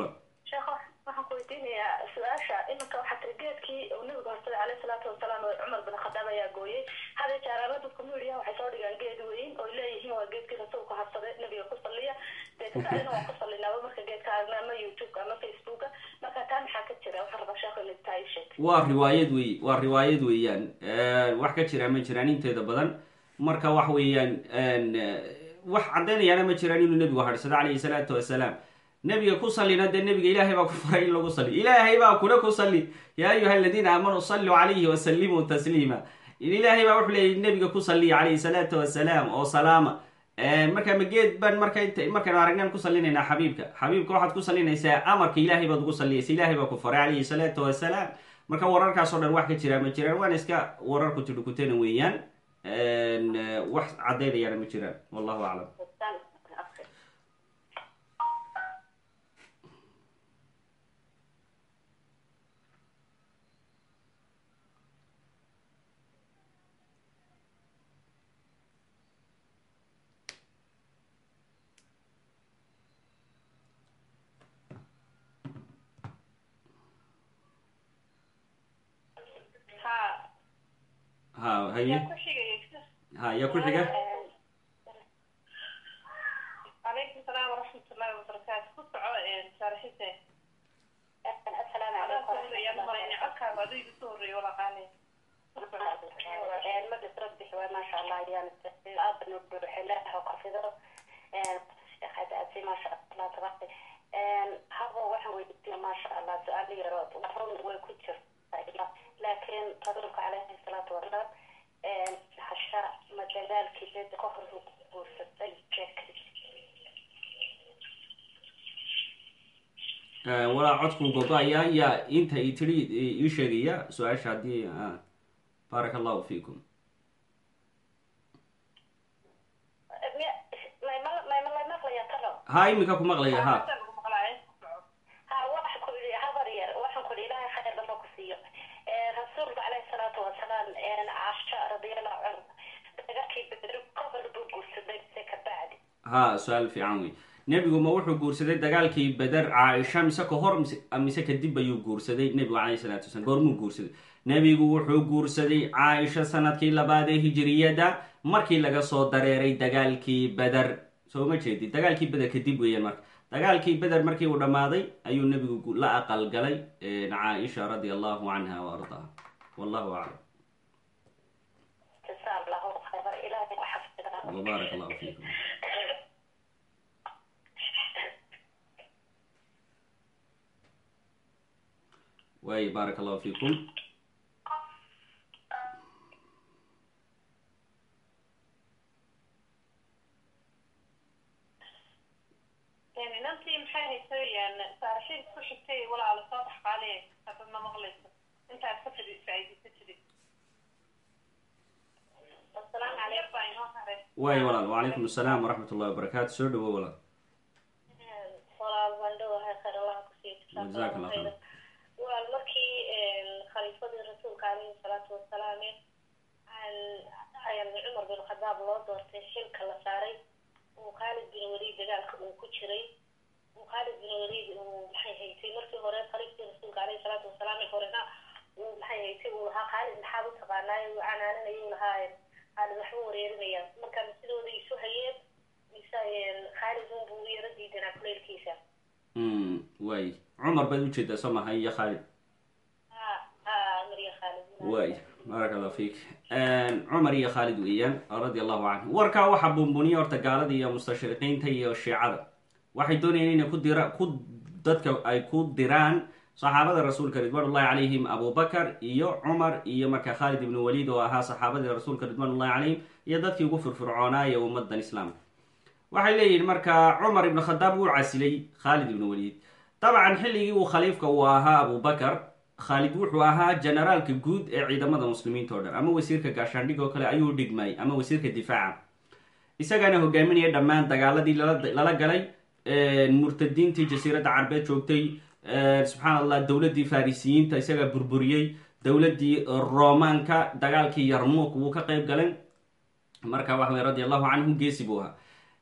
weydiinayaa su'aasha iminka waxaa tiri geedkii uu nabiga horsaday caleyhi salaatu wasalaam cumar bin khadaab ayaa gooyey hada jaaraala dadku midiya waxay soo dhigaan geed weyn oo leeyihiin waa geedkii rasuulku habsaday nabiga ku saliya dee kasaalina waan ku salinaaba marka geedka aragna ama youtube ama facebooka marka taa maxaa ka jira? Waxaan rabaa sheekho sheeg. Waa riwaayad wey waa riwaayad weeyaan. Wax ka jira ma jiraan inteeda badan. Marka wax weeyaan wax caddaynayaana ma jiraan inuu nebigu hadhsado calayhi salaatu wasalaam nebiga ku salina dee nebiga ilaahay baa ku faray in lagu sali ilaahay baa kuna ku sali yaa ayuha aladiina aamanuu saluu calayhi wasalimuu tasliima ilaahay baa wuxuu leeyay nebiga ku saliya calayhi salaatu wasalaam oo salaama. Marka mageed baan marka markaynu aragnaan ku salinaynaa xabiibka. Xabiibka waxaad ku salinaysaa amarka ilaahay baad ugu saliyaysa ilaahay baa ku faray calayhi salaatu wasalaam marka wararkaasoo dhan wax ka jiraa ma jiraan waana iska wararku tidhukutena weeyaan. Wax caddaynayaana ma jiraan. Wallahu aclam ha ha haye yaa ku xiga calaykum salaam waraxmatullaahi wabarakaatu ku soco shaarixise aadsi maasha allah tabaqi habo waxaan weydiiya maasha allah su'aal yaro run way ku jirta laakiin rasuulka calayhi salaatu wasalaam hasha ma dagaalkiisa ka hor guursatay walaa codku gogo-aya yaa inta i tidhi ii sheegaya su'aasha haddii baaraka allahu fiikum ha iminka ku maqlaya ha waxaan ku yidhi habar yar waxaan ku yidhi ilaahay khayr dhanba ku siiyo rasuulka calayhi salaatu wasalaam casha radiallahu canhu dagaalkii bedri ka hor buu guursaday mise ka bacdi ha su'aal fiican wey nebigu ma wuxuu guursaday dagaalkii beder caaisha mise ka hor mise mise kadib ayuu guursaday nebigu calayhi salaatu wasalam goormuu guursaday. Nebigu wuxuu guursaday caaisha sannadkii labaad ee hijiriyada markii laga soo dareeray dagaalkii beder soo ma jeedid dagaalkii beder kadib weeyaan marka. Dagaalkii beder markii uu dhammaaday ayuu nebigu la aqal galay caaisha radia allahu canha wa ardaha. Wallahu aclam wbaarak allahu fiikum waay baarak allahu fiikum inantii maxay haysayaan saarashiin ku xigtay walaala soo baxqaale hadad ma maqlayso intaad ka fidi faa'iidaysa jirin asalaamu calaykum baa inoo haray waay walaal wacalaykum asalaam waraxmat ullahi wabarakaatu soo dhawo walaal dhowahay khayr allah ku siiyo jazaak allah khayr walaal markii khaliifadii rasuulka calayhi salaatu wasalaam ayaan cumar bin khadaab loo doortay xilka la saaray. Uu khaalid bin waliid dagaalka uu ku jiray. Khaalid bin waliid uu maxay haytay? Markii hore khaliifkii rasuulka caleyhi salaatu wasalaam horena uu maxay haytay? Uu lahaa khaalid maxaad u taqaanaa uu canaananaya uu lahaa khaalid waxba wareerinaya markaan sidooda isu hayeen mise khaalid unbuu u yaro diidanaa kuleylkiisa. Mm, waay cumar baad u jeedaa soo maha iyo khaalid ha ha baaraka allah fiik. Cumar iyo khaalid weeyaan radia allahu canhu warkaa waxaa buunbuniya horta gaalada iyo mustashriqiinta iyo shiicada. Waxay doonayeen inay ku dira ku dadka ay ku diraan saxaabada rasuulka ridwaanullahi calayhim abubakar iyo cumar iyo marka khaalid ibnu waliid oo ahaa saxaabadii rasuulka ridwaanullahi calayhim iyo dadkii ugu firfircoonaaye ummadan islaamka waxay leeyihiin marka cumar ibn khadaab wuu casilay khaalid ibnu waliid. Dabcan xilligii uu khaliifka uu ahaa abubakar khaalid wuxuu ahaa generaalka guud ee ciidamada muslimiinta o dhan. Ama wasiirka gaashaandhig oo kale ayuu dhigmay ama wasiirka difaaca. Isagaana hogaaminaya dhammaan dagaaladii lala galay murtadiintii jasiiradda carbeed joogtay subxaan allah dowladdii farisiyiinta isagaa burburiyey. Dowladdii romaanka dagaalkii yarmuuk wuu ka qayb galay marka waxa wey radi allahu canhu geesi buu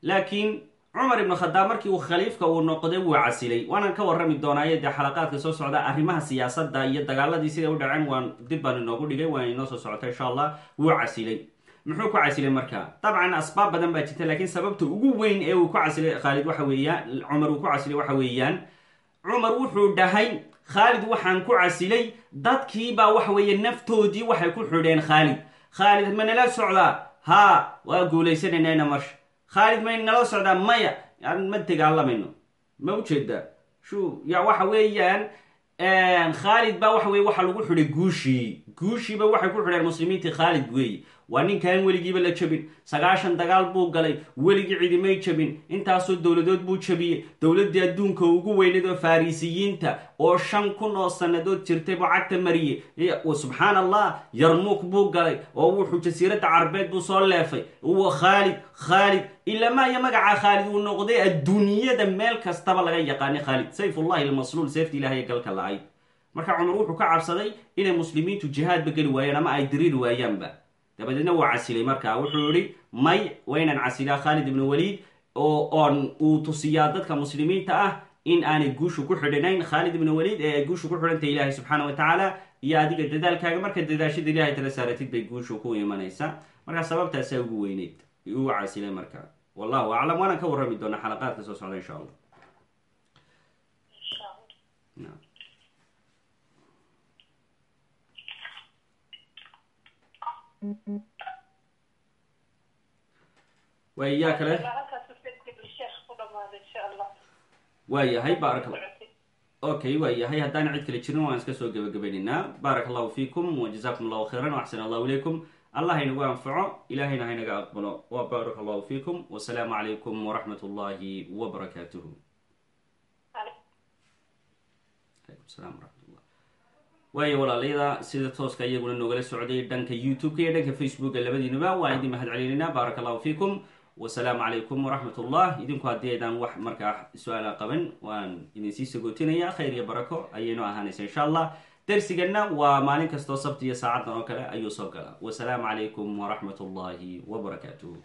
laakiin cumar ibn khadaab markii uu khaliifka uu noqday wuu casilay. Waanaan ka warrami doonaayo dee xalaqaadka soo socda arrimaha siyaasadda iyo dagaaladii siday u dhaceen waan dib baan inoogu dhigay waan inoo soo socota insha allah wuu casilay. Muxuu ku casilay marka? Dabcan asbaab badan baa jirta laakiin sababta ugu weyn ee uu ku casilay khaalid waxa weeyaan cumar uu ku casilay waxa weeyaan cumar wuxuu dhahay khaalid waxaan ku casilay dadkiibaa waxa weeye naftoodii waxay ku xidheen khaalid. Khaalid ma nala socdaa? Haa waa guuleysananayna marsha khaalid may nala socdaa maya. Ma dagaalamayno ma u jeedaa shu ya waxa weeyaan khaalid baa waxa weye waxa lagu xidhay guushii guushiiba waxay ku xidheen muslimiintii khaalid weeye waa ninkaan weligiiba la jabin sagaashan dagaal buu galay. Weligii cidimay jabin intaasoo dowladood buu jabiyey dowladdii adduunka ugu weyneed oo farisiyiinta oo shan kun oo sannadood jirtay buu cagta mariyey subxaan allah yarmuuk buu galay. Oo wuxuu jasiiradda carbeed buu soo leefay khaalid khaalid ilamaa iyo magaca khaalid uu noqday adduunyada meel kastaba laga yaqaanay khaalid sayfullahi almasluul seefti ilahay galka la-ay. Marka cumar wuxuu ka cabsaday inay muslimiintu jihaadba geli waayaan ama ay diriiri waayaanba dabadeedna waa casilay marka. Wuxuu yihi may waynaan casilaa khaalid ibnu waliid oo oon uu tusiyaa dadka muslimiinta ah in aanay guushu ku xidhinayn khaalid ibnu waliid ee ay guushu ku xidhantay ilaahay subxaana wa tacaala iyo adiga dadaalkaaga. Marka dadaashada ilahay tala saaratid bay guushu ku imanaysaa. Marka sababtaasaa ugu weyneyd uu casilay marka. Wallahu aclam waanaan ka warrami doonaa xalaqaadka soo socda insha allah waaya kale? Waayahay baaraka okay waayahay haddaan cid kale jirin waan iska soo gebagabaynaynaa baaraka allahu fiikum wajazakum allahu khayran waxsan allahu ilaykum. Allah haynagu anfaco ilahayna haynaga aqbalo. Wa baaraka allahu fiikum wasalaamu calaykum waraxmat ullahi wabarakaatuhu waayo walaalayada sida tooska iyaguna noogala socday dhanka youtube-ka iyo dhanka facebooka labadiinuba waan idin mahad celinaynaa baaraka allahu fiikum. Wasalaamu calaykum waraxmat ullah idinku haddii aydaan wax markaa su'aala qaban waan idinsii sagootinaya. Khayr iyo barako ayaynu ahaanaysa insha allah darsigana waa maalin kastoo sabti iyo saacaddan oo kale ayuu soo gala wasalaamu calaykum waraxmat ullahi wabarakaatuh